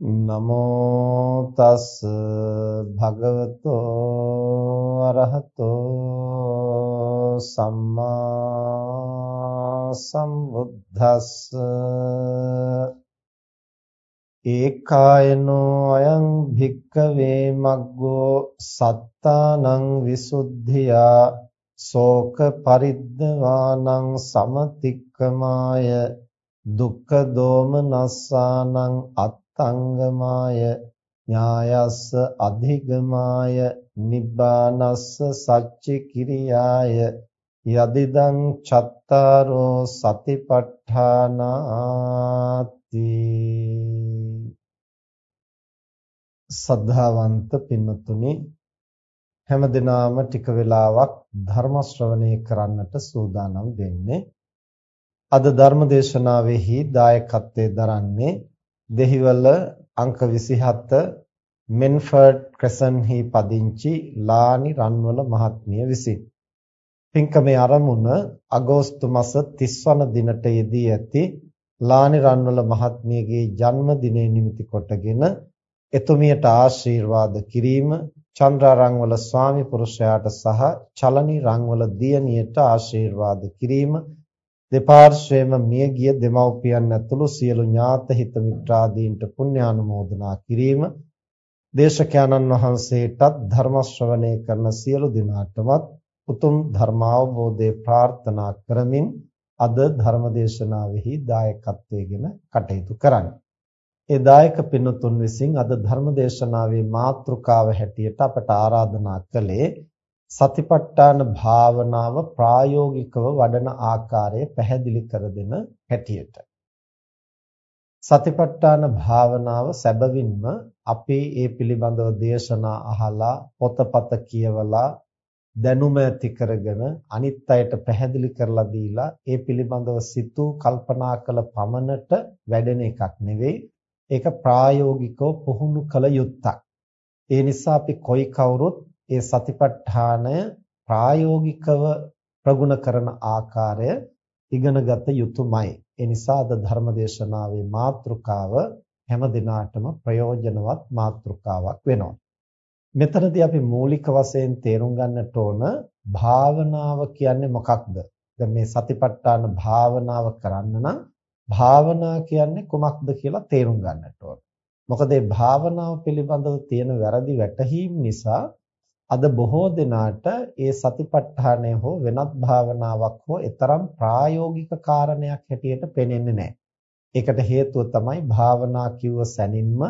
නමෝ තස් භගවතෝ අරහතෝ සම්මා සම්බුද්දස්ස ඒකායනෝ අයං භික්කවේ මග්ගෝ සත්තානං විසුද්ධියා ශෝක පරිද්දවානං සමතික්කමාය දුක්ඛ දෝමනස්සානං අත් තංගමාය ඥායස්ස අධිගමාය නිබ්බානස්ස සච්චි කිරියාය යදිදං චත්තාරෝ සතිපට්ඨානාති. සද්ධාවන්ත පින්නතුනි හැමදිනාම ටික වෙලාවක් ධර්ම ශ්‍රවණය කරන්නට සූදානම් වෙන්නේ. අද ධර්ම දේශනාවෙහි දායකත්වයේ දරන්නේ දෙහිවල අංක 27 මෙන්ෆර්ඩ් ක්‍රසන්හි පදිංචි ලානි රන්වල මහත්මිය විසින්. පින්කමේ ආරමුණ අගෝස්තු මාස 30 වන දිනට යෙදී ඇති ලානි රන්වල මහත්මියගේ ජන්මදිනය නිමිති කොටගෙන එතුමියට ආශිර්වාද කිරීම චන්ද්‍රා රංවල ස්වාමි පුරුෂයාට සහ චලනි රංවල දියණියට ආශිර්වාද කිරීම දෙපාර්ශ්වයේම මියගිය දෙමව්පියන් ඇතුළු සියලු ඥාත හිත මිත්‍රාදීන්ට පුණ්‍යානුමෝදනා කිරීම දේශකයන්න් වහන්සේටත් ධර්ම ශ්‍රවණය කරන සියලු දෙනාටමත් උතුම් ධර්මාවබෝධය ප්‍රාර්ථනා කරමින් අද ධර්ම දේශනාවෙහි දායකත්වයෙන් කටයුතු කරන්නේ. ඒ දායක පින්තුන් විසින් අද ධර්ම දේශනාවේ මාතෘකාව හැටියට අපට ආරාධනා කළේ සතිපට්ඨාන භාවනාව ප්‍රායෝගිකව වඩන ආකාරය පැහැදිලි කර දෙන හැටියට. සතිපට්ඨාන භාවනාව සැබවින්ම අපේ ඒ පිළිබඳව දේශනා අහලා පොතපත කියවලා දැනුම ඇති කරගෙන අනිත් අයට පැහැදිලි කරලා දීලා ඒ පිළිබඳව සිතූ කල්පනා කළ පමණට වැඩෙන එකක් නෙවෙයි. ඒක ප්‍රායෝගිකව පුහුණු කළ යුත්තක්. ඒ නිසා අපි කොයි කවුරුත් ඒ සතිපට්ඨානය ප්‍රායෝගිකව ප්‍රගුණ කරන ආකාරය ඉගෙනගත යුතුමයි. ඒ නිසා අද ධර්මදේශනාවේ මාතෘකාව හැම දිනාටම ප්‍රයෝජනවත් මාතෘකාවක් වෙනවා. මෙතනදී අපි මූලික වශයෙන් තේරුම් ගන්නට ඕන භාවනාව කියන්නේ මොකක්ද? දැන් මේ සතිපට්ඨාන භාවනාව කරන්න නම් භාවනා කියන්නේ කුමක්ද කියලා තේරුම් ගන්නට ඕන. මොකද මේ භාවනාව පිළිබඳව තියෙන වැරදි වැටහීම් නිසා අද බොහෝ දෙනාට ඒ සතිපට්ඨානය හෝ වෙනත් භාවනාවක් හෝ ඊතරම් ප්‍රායෝගික කාරණයක් හැටියට පේන්නේ නැහැ. ඒකට හේතුව තමයි භාවනා කිව්ව සැනින්ම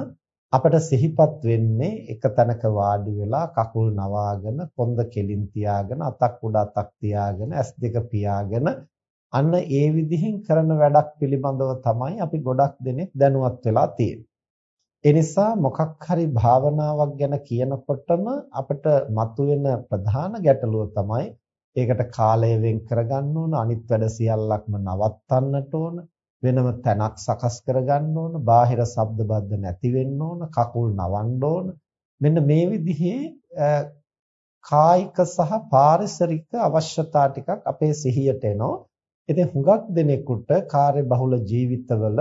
අපට සිහිපත් වෙන්නේ එක තැනක වාඩි වෙලා කකුල් නවාගෙන කොන්ද කෙලින් තියාගෙන අතක් උඩ අතක් තියාගෙන ඇස් දෙක පියාගෙන අන්න ඒ විදිහින් කරන වැඩක් පිළිබඳව තමයි අපි ගොඩක් දෙනෙක් දැනුවත් වෙලා තියෙන්නේ. ඒ නිසා මොකක් හරි භාවනාවක් ගැන කියනකොටම අපිට මතුවෙන ප්‍රධාන ගැටලුව තමයි ඒකට කාලය වෙන් කරගන්න ඕන අනිත් වැඩ සියල්ලක්ම නවත්තන්නට ඕන වෙනම තැනක් සකස් කරගන්න ඕන, බාහිර ශබ්ද බද්ද නැති වෙන්න ඕන, කකුල් නවන්න ඕන. මෙන්න මේ විදිහේ කායික සහ පාරිසරික අවශ්‍යතා ටිකක් අපේ සිහියට එනවා. ඉතින් හුඟක් දෙනෙකුට කාර්යබහුල ජීවිතවල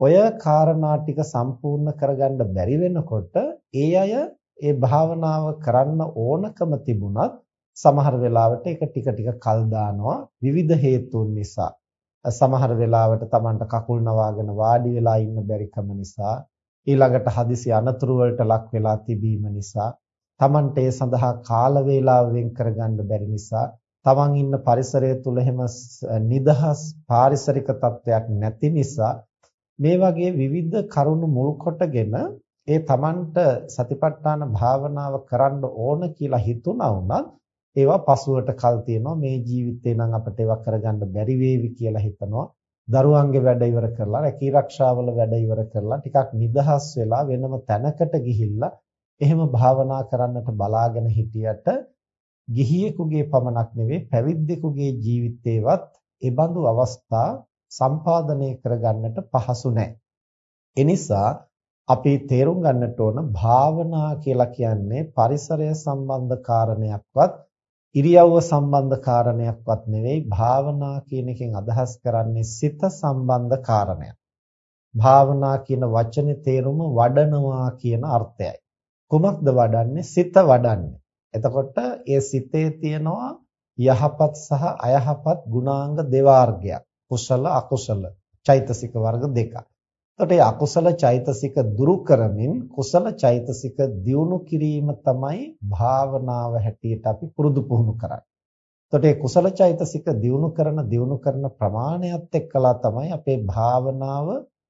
ඔය කාරණා ටික සම්පූර්ණ කරගන්න බැරි වෙනකොට ඒ අය ඒ භාවනාව කරන්න ඕනකම තිබුණත් සමහර වෙලාවට ඒක ටික ටික කල් දානවා විවිධ හේතුන් නිසා. සමහර වෙලාවට Tamanට කකුල් නවාගෙන වාඩි වෙලා ඉන්න බැරිකම නිසා ඊළඟට හදිසි අනතුරු වලට ලක් වෙලා තිබීම නිසා Tamanට ඒ සඳහා කාල වේලාව වෙන් කරගන්න බැරි නිසා Taman ඉන්න පරිසරය තුල එහෙම නිදහස් පාරිසරික තත්වයක් නැති නිසා මේ වගේ විවිධ කරුණු මුල් කොටගෙන ඒ Tamanට සතිපට්ඨාන භාවනාව කරන්න ඕන කියලා හිතුණා වුණත් ඒවා පසුවට කල් තියෙනවා. මේ ජීවිතේ නම් අපිට ඒවා කරගන්න බැරි වේවි කියලා හිතනවා. දරුවන්ගේ වැඩ ඉවර කරලා රැකී ආරක්ෂාවල වැඩ ඉවර කරලා ටිකක් නිදහස් වෙලා වෙනම තැනකට ගිහිල්ලා එහෙම භාවනා කරන්නට බලාගෙන හිටියට ගිහියෙකුගේ පමණක් නෙවෙයි පැවිද්දෙකුගේ ජීවිතේවත් ඒ බඳු අවස්ථා සම්පාදනය කරගන්නට පහසු නැහැ. එනිසා අපි තේරුම් ගන්නට ඕන භාවනා කියලා කියන්නේ පරිසරය සම්බන්ධ කාරණයක්වත් ඉරියව්ව සම්බන්ධ කාරණයක්වත් නෙවෙයි භාවනා කියන එකෙන් අදහස් කරන්නේ සිත සම්බන්ධ කාරණයක්. භාවනා කියන වචනේ තේරුම වඩනවා කියන අර්ථයයි. කුමක්ද වඩන්නේ? සිත වඩන්නේ. එතකොට ඒ සිතේ තියෙනවා යහපත් සහ අයහපත් ගුණාංග දෙවාර්ගයක්. කුසල අකුසල චෛතසික වර්ග දෙකක්. එතකොට මේ අකුසල චෛතසික දුරු කරමින් කුසල චෛතසික දියුණු කිරීම තමයි භාවනාව හැටියට අපි පුරුදු පුහුණු කරන්නේ. එතකොට මේ කුසල චෛතසික දියුණු කරන දියුණු කරන ප්‍රමාණයත් එක්කලා තමයි අපේ භාවනාව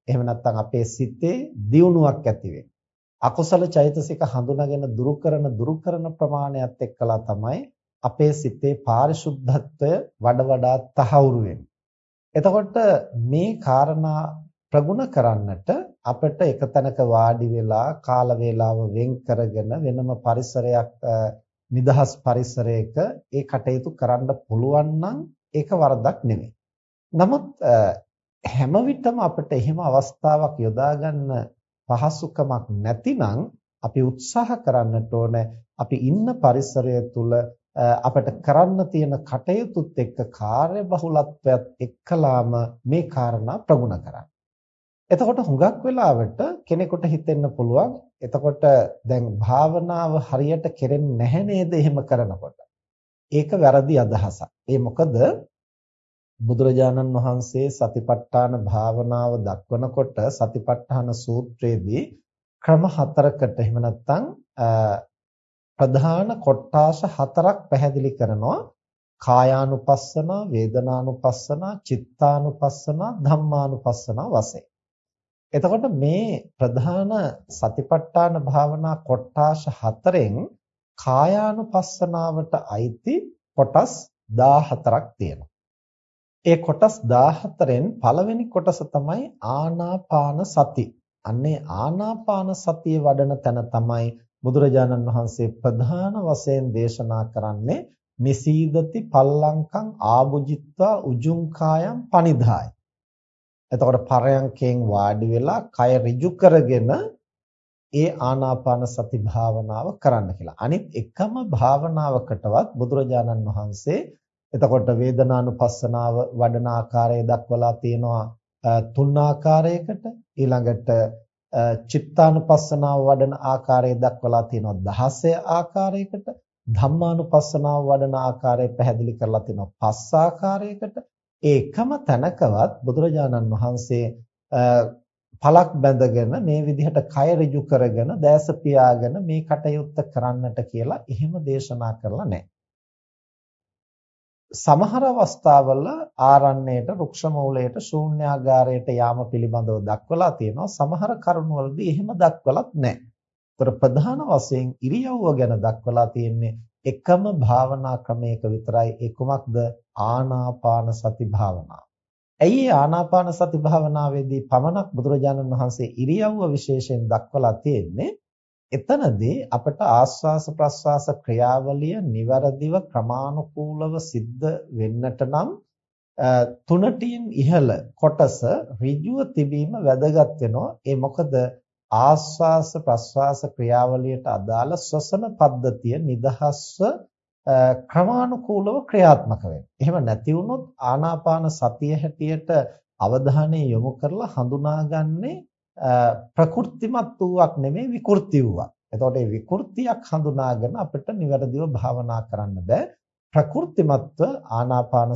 එහෙම නැත්නම් අපේ සිතේ දියුණුවක් ඇති අකුසල චෛතසික හඳුනාගෙන දුරු කරන දුරු කරන ප්‍රමාණයත් එක්කලා තමයි අපේ සිතේ පාරිශුද්ධත්වය වඩ වඩා තහවුරු වෙන්නේ. එතකොට මේ කාරණා ප්‍රගුණ කරන්නට අපිට එක තැනක වාඩි වෙලා කාල වේලාව වෙන් කරගෙන වෙනම පරිසරයක් නිදහස් පරිසරයක ඒ කටයුතු කරන්න පුළුවන් නම් ඒක වරදක් නෙමෙයි. නමුත් හැම විටම අපිට එහෙම අවස්ථාවක් යොදා ගන්න පහසුකමක් නැතිනම් අපි උත්සාහ කරන්නට ඕන අපි ඉන්න පරිසරය තුල අපිට කරන්න තියෙන කටයුතුත් එක්ක කාර්ය බහුලත්වයත් එක්කලාම මේ කාරණා ප්‍රගුණ කරන්න. එතකොට හුඟක් වෙලාවට කෙනෙකුට හිතෙන්න පුළුවන් එතකොට දැන් භාවනාව හරියට කෙරෙන්නේ නැහැ නේද එහෙම කරනකොට. ඒක වැරදි අදහසක්. ඒ මොකද බුදුරජාණන් වහන්සේ සතිපට්ඨාන භාවනාව දක්වනකොට සතිපට්ඨාන සූත්‍රයේදී ක්‍රම හතරකට එහෙම නැත්නම් ප්‍රධාන කොටාස හතරක් පැහැදිලි කරනවා කායානුපස්සන, වේදනානුපස්සන, චිත්තානුපස්සන, ධම්මානුපස්සන වශයෙන්. එතකොට මේ ප්‍රධාන සතිපට්ඨාන භාවනා කොටාශ හතරෙන් කායානුපස්සනාවට අයිති කොටස් 14ක් තියෙනවා. ඒ කොටස් 14න් පළවෙනි කොටස තමයි ආනාපාන සති. අන්නේ ආනාපාන සතිය වඩන තැන තමයි බුදුරජාණන් වහන්සේ ප්‍රධාන වශයෙන් දේශනා කරන්නේ නිසීදති පල්ලංකං ආභුජිත්වා උජුං කායම් පනිදාය. එතකොට පරයන්කෙන් වාඩි වෙලා කය ඍජු කරගෙන ඒ ආනාපාන සති භාවනාව කරන්න කියලා. අනිත් එකම භාවනාවකටවත් බුදුරජාණන් වහන්සේ එතකොට වේදනානුපස්සනාව වඩන ආකාරය දක්වලා තියෙනවා තුන් ආකාරයකට ඊළඟට චිත්තානුපස්සනාව වඩන ආකාරය දක්වලා තියෙනවා. 16 ආකාරයකට ධම්මානුපස්සනාව වඩන ආකාරය පැහැදිලි කරලා තියෙනවා. පස් ආකාරයකට. ඒකම තැනකවත් බුදුරජාණන් වහන්සේ පලක් බැඳගෙන මේ විදිහට කය ඍජු කරගෙන දැස පියාගෙන මේ කටයුත්ත කරන්නට කියලා එහෙම දේශනා කරලා නැහැ. සමහර අවස්ථාවල ආරණ්‍යයට, රුක්ෂ මූලයට, ශූන්‍යාගාරයට යාම පිළිබඳව දක්වලා තියෙනවා. සමහර කරුණවලදී එහෙම දක්වලත් නැහැ. ඒතර ප්‍රධාන වශයෙන් ඉරියව්ව ගැන දක්වලා තියෙන්නේ එකම භාවනා ක්‍රමයක විතරයි ඒ කුමක්ද ආනාපාන සති භාවනාව. ඇයි ආනාපාන සති භාවනාවේදී පමණක් බුදුරජාණන් වහන්සේ ඉරියව්ව විශේෂයෙන් දක්වලා තියෙන්නේ? එතනදී අපට ආස්වාස ප්‍රස්වාස ක්‍රියාවලිය નિවරදිව ක්‍රමානුකූලව සිද්ධ වෙන්නට නම් තුනටින් ඉහළ කොටස ඍජුව තිබීම වැදගත් වෙනවා. ඒ මොකද ආස්වාස ප්‍රස්වාස ක්‍රියාවලියට අදාළ ශ්වසන පද්ධතිය නිදහස්ව ක්‍රමානුකූලව ක්‍රියාත්මක වෙනවා. එහෙම නැති වුණොත් ආනාපාන සතිය හැටියට අවධානය යොමු කරලා හඳුනාගන්නේ ප්‍රකෘතිමත් වූවක් නෙමෙයි විකෘති වූවක්. එතකොට මේ විකෘතියක් හඳුනාගෙන අපිට නිවැරදිව භාවනා කරන්න බෑ. ප්‍රකෘතිමත්ව ආනාපාන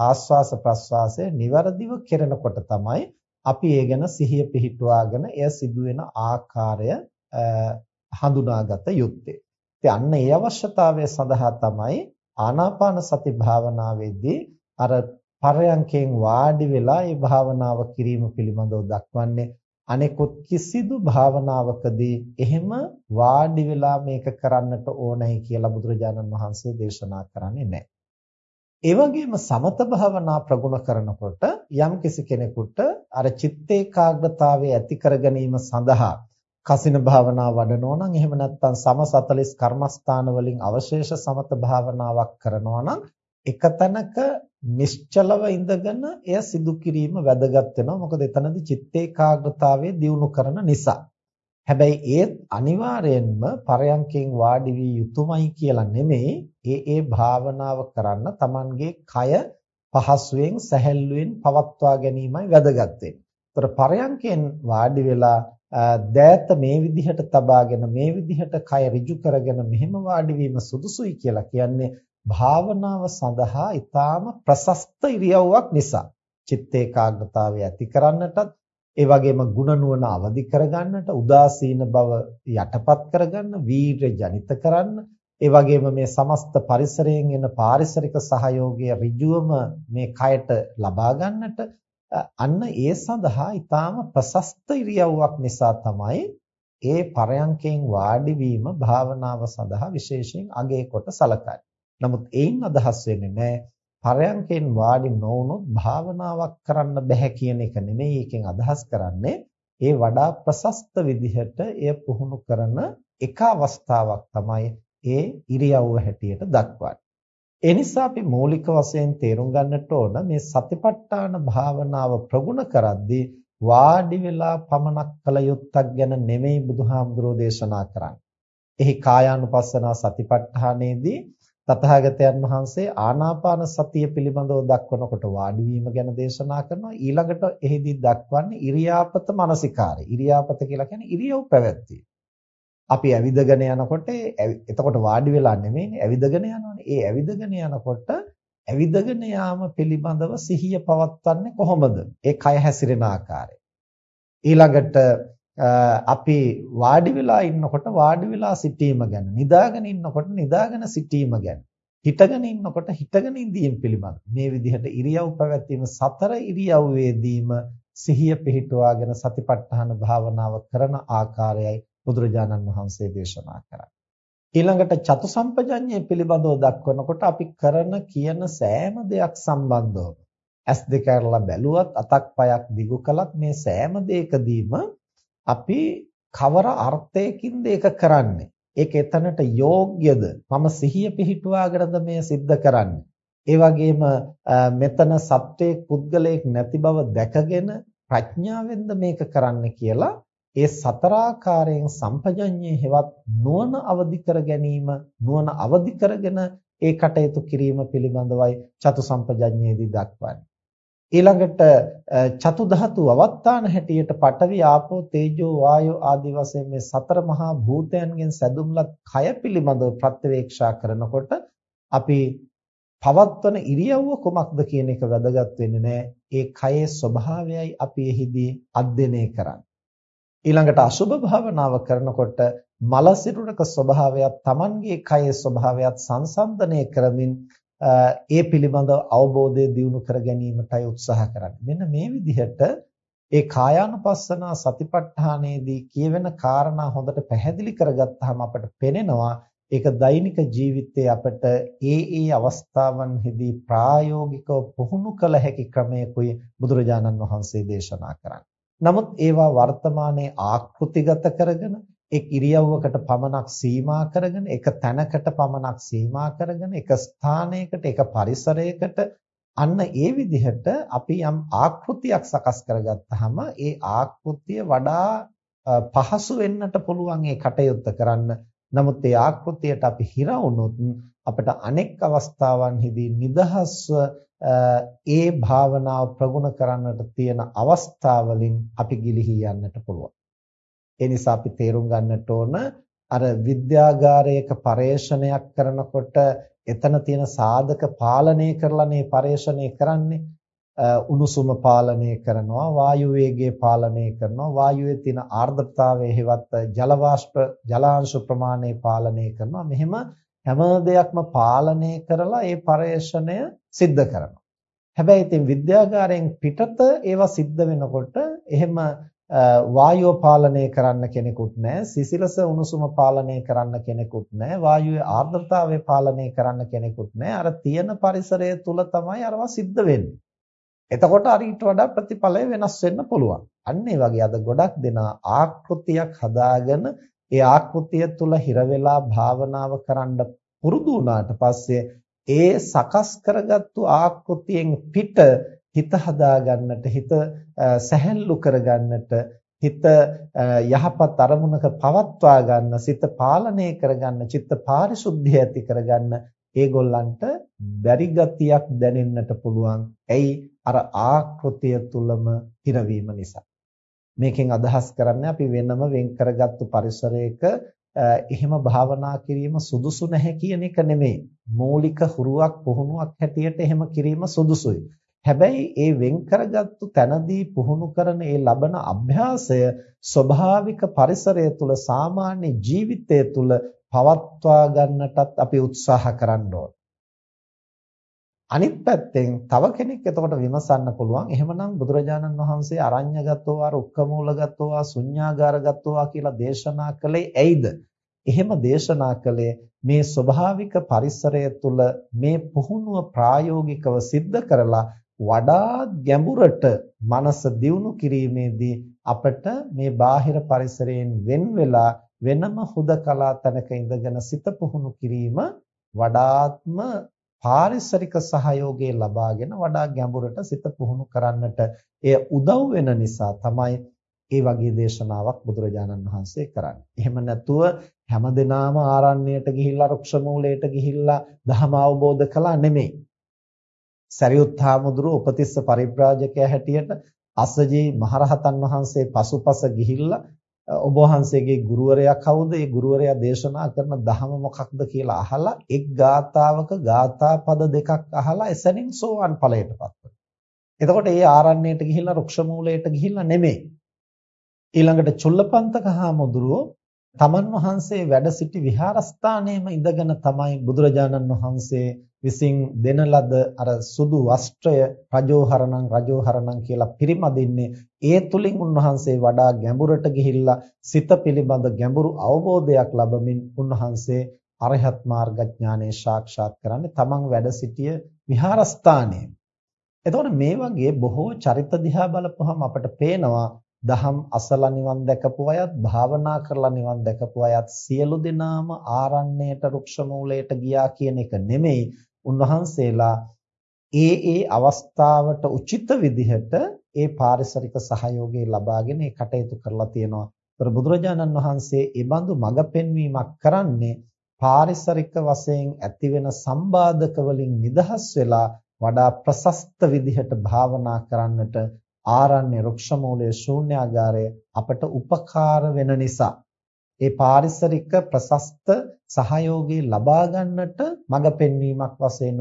ආස්වාස ප්‍රස්වාසය නිවැරදිව කෙරෙනකොට තමයි අපි ඒ ගැන සිහිය පිහිටුවාගෙන එය සිදුවෙන ආකාරය හඳුනාගත යුත්තේ. ඉතින් අන්න ඒ අවශ්‍යතාවය සඳහා තමයි ආනාපාන සති භාවනාවේදී අර පරයන්කෙන් වාඩි වෙලා මේ භාවනාව කිරීම පිළිබඳව දක්වන්නේ අනෙකුත් කිසිදු භාවනාවකදී එහෙම වාඩි වෙලා මේක කරන්නට ඕනයි කියලා බුදුරජාණන් වහන්සේ දේශනා කරන්නේ නැහැ. ඒ වගේම සමත භාවනා ප්‍රගුණ කරනකොට යම් කිසි කෙනෙකුට අර චිත්ත ඒකාග්‍රතාවය ඇති කර ගැනීම සඳහා කසින භාවනා වඩනවා නම් එහෙම නැත්නම් සම 40 කර්මස්ථාන වලින් අවශේෂ සමත භාවනාවක් කරනවා නම් එක තැනක නිශ්චලව ඉඳගෙන එය සිදු කිරීම වැදගත් වෙනවා. මොකද එතනදී චිත්ත ඒකාග්‍රතාවය දියුණු කරන නිසා. හැබැයි ඒත් අනිවාර්යෙන්ම පරයන්කෙන් වාඩි වී යුතුයමයි කියලා නෙමෙයි. ඒ ඒ භාවනාව කරන්න Tamanගේ කය පහසුවෙන් සැහැල්ලුවෙන් පවත්වා ගැනීමයි වැදගත් වෙන්නේ. ඒතර පරයන්කෙන් වාඩි වෙලා දෑත මේ විදිහට තබාගෙන මේ විදිහට කය ඍජු කරගෙන මෙහෙම වාඩි වීම සුදුසුයි කියලා කියන්නේ භාවනාව සඳහා ඊටාම ප්‍රශස්ත ඉරියව්වක් නිසා චිත්ත ඒකාග්‍රතාවය ඇති කරන්නටත් ඒ වගේම ಗುಣ නුවණ අවදි කරගන්නට උදාසීන බව යටපත් කරගන්න වීර්ය ජනිත කරන්න ඒ වගේම මේ සමස්ත පරිසරයෙන් එන පාරිසරික සහයෝගය ඍජුවම මේ කයට ලබා ගන්නට අන්න ඒ සඳහා ඊටාම ප්‍රශස්ත ඉරියව්වක් නිසා තමයි ඒ පරයන්කෙන් වාඩි වීම භාවනාව සඳහා විශේෂයෙන් අගය කොට සලකන්නේ. නමුත් ඒයින් අදහස් වෙන්නේ නැහැ පරයන්කෙන් වාඩි නොවුනොත් භාවනාවක් කරන්න බෑ කියන එක නෙමෙයි එකෙන් අදහස් කරන්නේ ඒ වඩා ප්‍රශස්ත විදිහට එය පුහුණු කරන එක අවස්ථාවක් තමයි ඒ ඉරියව්ව හැටියට දක්වන්නේ. ඒ නිසා අපි මූලික වශයෙන් තේරුම් ගන්නට ඕන මේ සතිපට්ඨාන භාවනාව ප්‍රගුණ කරද්දී වාඩි වෙලා පමනක් කළ යුත්තක් ගැන නෙමෙයි බුදුහාමුදුරෝ දේශනා කරන්නේ. එහි කායානුපස්සනා සතිපට්ඨානයේදී තථාගතයන් වහන්සේ ආනාපාන සතිය පිළිබඳව දක්වනකොට වාඩි වීම ගැන දේශනා කරනවා. ඊළඟට එහිදී දක්වන්නේ ඉරියාපත මානසිකාරය. ඉරියාපත කියලා කියන්නේ ඉරියව් පැවැත්වීම. අපි ඇවිදගෙන යනකොට එතකොට වාඩි වෙලා නෙමෙයිනේ. ඇවිදගෙන යනවනේ. ඒ ඇවිදගෙන යනකොට ඇවිදගෙන යාම පිළිබඳව සිහිය පවත්වන්නේ කොහොමද? ඒ කය හැසිරෙන ආකාරය ඊළඟට අපි වාඩි වෙලා ඉන්නකොට වාඩි වෙලා සිටීම ගැන නිදාගෙන ඉන්නකොට නිදාගෙන සිටීම ගැන හිටගෙන ඉන්නකොට හිටගෙන ඉඳීම පිළිබඳ මේ විදිහට ඉරියව් පැවැත්වීම සතර ඉරියව්වේදීම සිහිය පිහිටුවාගෙන සතිපට්ඨාන භාවනාව කරන ආකාරයයි බුදුරජාණන් වහන්සේ දේශනා කරන්නේ. ඊළඟට චතුසම්පජඤ්ඤය පිළිබඳව දක්වනකොට අපි කරන කියන සෑම දෙයක් සම්බන්ධව ඇස් දෙක අරලා බැලුවත් අතක් පයක් දිගු කළත් මේ සෑම දෙයකදීම අපි කවර අර්ථයකින්ද ඒක කරන්නේ? ඒක එතනට යෝග්‍යද? මම සිහිය පිහිටුවාගෙනද මේ සිද්ධ කරන්නේ? ඒ වගේම මෙතන සත්‍යයේ පුද්ගලයෙක් නැති බව දැකගෙන ප්‍රඥාවෙන්ද මේක කරන්න කියලා ඒ සතරාකාරයෙන් සම්පජඤ්ඤේ හෙවත් නුවණ අවදි කර ගැනීම නුවණ අවදි කරගෙන ඒ කටයුතු කිරීම පිළිබඳවයි චතු සම්පජඤ්ඤේදී දක්වන්නේ. ඊළඟට චතු ධාතු අවත්තාන හැටියට පඨවි ආපෝ තේජෝ වායෝ ආදී වශයෙන් මේ සතර මහා භූතයන්ගෙන් සැදුම්ලත් කය පිළිබඳව ප්‍රත්‍යවේක්ෂා කරනකොට අපි පවත්වන ඉරියව්ව කොමක්ද කියන එක වැදගත් වෙන්නේ නැහැ. ඒ කයේ ස්වභාවයයි අපි එහිදී අධ්‍යයනය කරන්නේ. ඊළඟට අසුභ භාවනාව කරනකොට මල සිරුරක ස්වභාවයත් Tamanගේ කයේ ස්වභාවයත් සංසන්දනය කරමින් ඒ පිළිබඳව අවබෝධය දියුණු කර ගැනීමටයි උත්සාහ කරන්නේ. මෙන්න මේ විදිහට ඒ කායානුපස්සනා සතිපට්ඨානයේදී කියවෙන කාරණා හොඳට පැහැදිලි කරගත්තාම අපට පෙනෙනවා ඒක දෛනික ජීවිතයේ අපට ඒ ඒ අවස්ථාවන්හිදී ප්‍රායෝගිකව පුහුණු කළ හැකි ක්‍රමයකුයි බුදුරජාණන් වහන්සේ දේශනා කරන්නේ. නමුත් ඒවා වර්තමානයේ ආකෘතිගත කරගෙන එක් ඉරියව්වකට පමණක් සීමා කරගෙන එක තැනකට පමණක් සීමා කරගෙන එක ස්ථානයකට එක පරිසරයකට අන්න ඒ විදිහට අපි යම් ආකෘතියක් සකස් කරගත්තාම ඒ ආකෘතිය වඩා පහසු වෙන්නට පුළුවන් ඒ කටයුත්ත කරන්න. නමුත් ඒ ආකෘතියට අපි හිර අපිට අනෙක් අවස්ථාවන්හිදී නිදහස්ව ඒ භාවනාව ප්‍රගුණ කරන්නට තියෙන අවස්ථාවලින් අපි ගිලිහී යන්නට පුළුවන්. ඒ නිසා අපි තේරුම් ගන්නට ඕන අර විද්‍යාගාරයක පරේක්ෂණයක් කරනකොට එතන තියෙන සාධක පාලනය කරලානේ පරේක්ෂණය කරන්නේ. උණුසුම පාලනය කරනවා වායු වේගය පාලනය කරනවා වායුවේ තියෙන ආර්ද්‍රතාවය හේවත් ජල වාෂ්ප ජලාංශ ප්‍රමාණය පාලනය කරනවා මෙහෙම හැම දෙයක්ම පාලනය කරලා ඒ පරේක්ෂණය සිද්ධ කරනවා හැබැයි ඉතින් විද්‍යාගාරයෙන් පිටත ඒවා සිද්ධ වෙනකොට එහෙම වායුව පාලනය කරන්න කෙනෙකුත් නැහැ සිසිලස උණුසුම පාලනය කරන්න කෙනෙකුත් නැහැ වායුවේ ආර්ද්‍රතාවය පාලනය කරන්න කෙනෙකුත් නැහැ අර තියෙන පරිසරය තුල තමයි අරවා සිද්ධ වෙන්නේ. එතකොට අර ඊට වඩා ප්‍රතිඵලය වෙනස් වෙන්න පුළුවන්. අන්න ඒ වගේ අද ගොඩක් දෙනා ආකෘතියක් හදාගෙන ඒ ආකෘතිය තුල හිර වෙලා භාවනාව කරන්න පුරුදු වුණාට පස්සේ ඒ සකස් කරගත්තු ආකෘතියෙන් පිට හිත හදාගන්නට හිත සැහැල්ලු කරගන්නට හිත යහපත් අරමුණක පවත්වා ගන්න සිත පාලනය කරගන්න චිත්ත පාරිශුද්ධිය ඇති කරගන්න ඒගොල්ලන්ට බැරි ගතියක් දැනෙන්නට පුළුවන්. ඇයි අර ආකෘතිය තුලම හිරවීම නිසා. මේකෙන් අදහස් කරන්නේ අපි වෙනම වෙන් කරගත්තු පරිසරයක එහෙම භාවනා කිරීම සුදුසු නැහැ කියන එක නෙමෙයි. මූලික හුරුවක් පුහුණුවක් හැටියට එහෙම කිරීම සුදුසුයි. හැබැයි ඒ වෙන් කරගත්තු තැනදී පුහුණු කරන ඒ ලබන අභ්‍යාසය ස්වභාවික පරිසරය තුල සාමාන්‍ය ජීවිතය තුල පවත්වා ගන්නටත් අපි උත්සාහ කරන්න ඕන. අනිත් පැත්තෙන් තව කෙනෙක් එතකොට විමසන්න පුළුවන් එහෙමනම් බුදුරජාණන් වහන්සේ අරඤ්‍යගතෝ ආ රුක්කමූලගතෝ ආ ශුඤ්ඤාගාරගතෝ ආ කියලා දේශනා කළේ ඇයිද? එහෙම දේශනා කළේ මේ ස්වභාවික පරිසරය තුල මේ පුහුණුව ප්‍රායෝගිකව સિદ્ધ කරලා වඩා ගැඹුරට මනස දියුණු කිරීමේදී අපට මේ බාහිර පරිසරයෙන් වෙන් වෙලා වෙනම හුදකලා තැනක ඉඳගෙන සිත පුහුණු කිරීම වඩාත්ම පාරිසරික සහයෝගය ලබාගෙන වඩා ගැඹුරට සිත පුහුණු කරන්නට එය උදව් වෙන නිසා තමයි ඒ වගේ දේශනාවක් බුදුරජාණන් වහන්සේ කරන්නේ. එහෙම නැතුව හැමදෙනාම ආරණ්‍යයට ගිහිල්ලා රුක්ෂ මූලයට ගිහිල්ලා ධර්ම අවබෝධ කළා නෙමෙයි. සරියුත් හාමුදුරුව උපතිස්ස පරිබ්‍රාජකයා හැටියට අසජී මහරහතන් වහන්සේ පසුපස ගිහිල්ලා ඔබ වහන්සේගේ ගුරුවරයා කවුද? ඒ ගුරුවරයා දේශනා කරන ධහම මොකක්ද කියලා අහලා එක් ගාතාවක ගාථා පද දෙකක් අහලා එසැනින් සෝවන් ඵලයටපත් වෙනවා. එතකොට ඒ ආරණ්‍යයට ගිහිල්ලා රුක්ෂ මූලයට ගිහිල්ලා නෙමෙයි. ඊළඟට චුල්ලපන්තක හාමුදුරුවෝ තමන් වහන්සේ වැඩ සිටි විහාරස්ථානයේම ඉඳගෙන තමයි බුදුරජාණන් වහන්සේ විසින් දෙන ලද අර සුදු වස්ත්‍රය රජෝහරණං රජෝහරණං කියලා පිරිමදින්නේ ඒ තුලින් උන්වහන්සේ වඩා ගැඹුරට ගිහිල්ලා සිත පිළිබඳ ගැඹුරු අවබෝධයක් ලබමින් උන්වහන්සේ අරහත් මාර්ග ඥානෙ සාක්ෂාත් කරන්නේ තමන් වැඩ සිටිය විහාරස්ථානයේ. එතකොට මේ වගේ බොහෝ චරිත දිහා බලපුවහම අපට පේනවා දහම් අසලා නිවන් දැකපු අයත් භාවනා කරලා නිවන් දැකපු අයත් සියලු දෙනාම ආරණ්‍යයට රුක්ෂ මූලයට ගියා කියන එක නෙමෙයි උන්වහන්සේලා ඒ ඒ අවස්ථාවට උචිත විදිහට ඒ පාරිසරික සහයෝගය ලබාගෙන ඒ කටයුතු කරලා තියෙනවා. ඒතර බුදුරජාණන් වහන්සේ ඒ බඳු මඟ පෙන්වීමක් කරන්නේ පාරිසරික වශයෙන් ඇතිවෙන සම්බාධක වලින් නිදහස් වෙලා වඩා ප්‍රශස්ත විදිහට භාවනා කරන්නට ආරණ්‍ය රුක්ෂමූලයේ ශූන්‍යාගාරය අපට උපකාර වෙන නිසා ඒ පාරිසරික ප්‍රශස්ත සහයෝගී ලබා ගන්නට මඟ පෙන්වීමක් වශයෙන්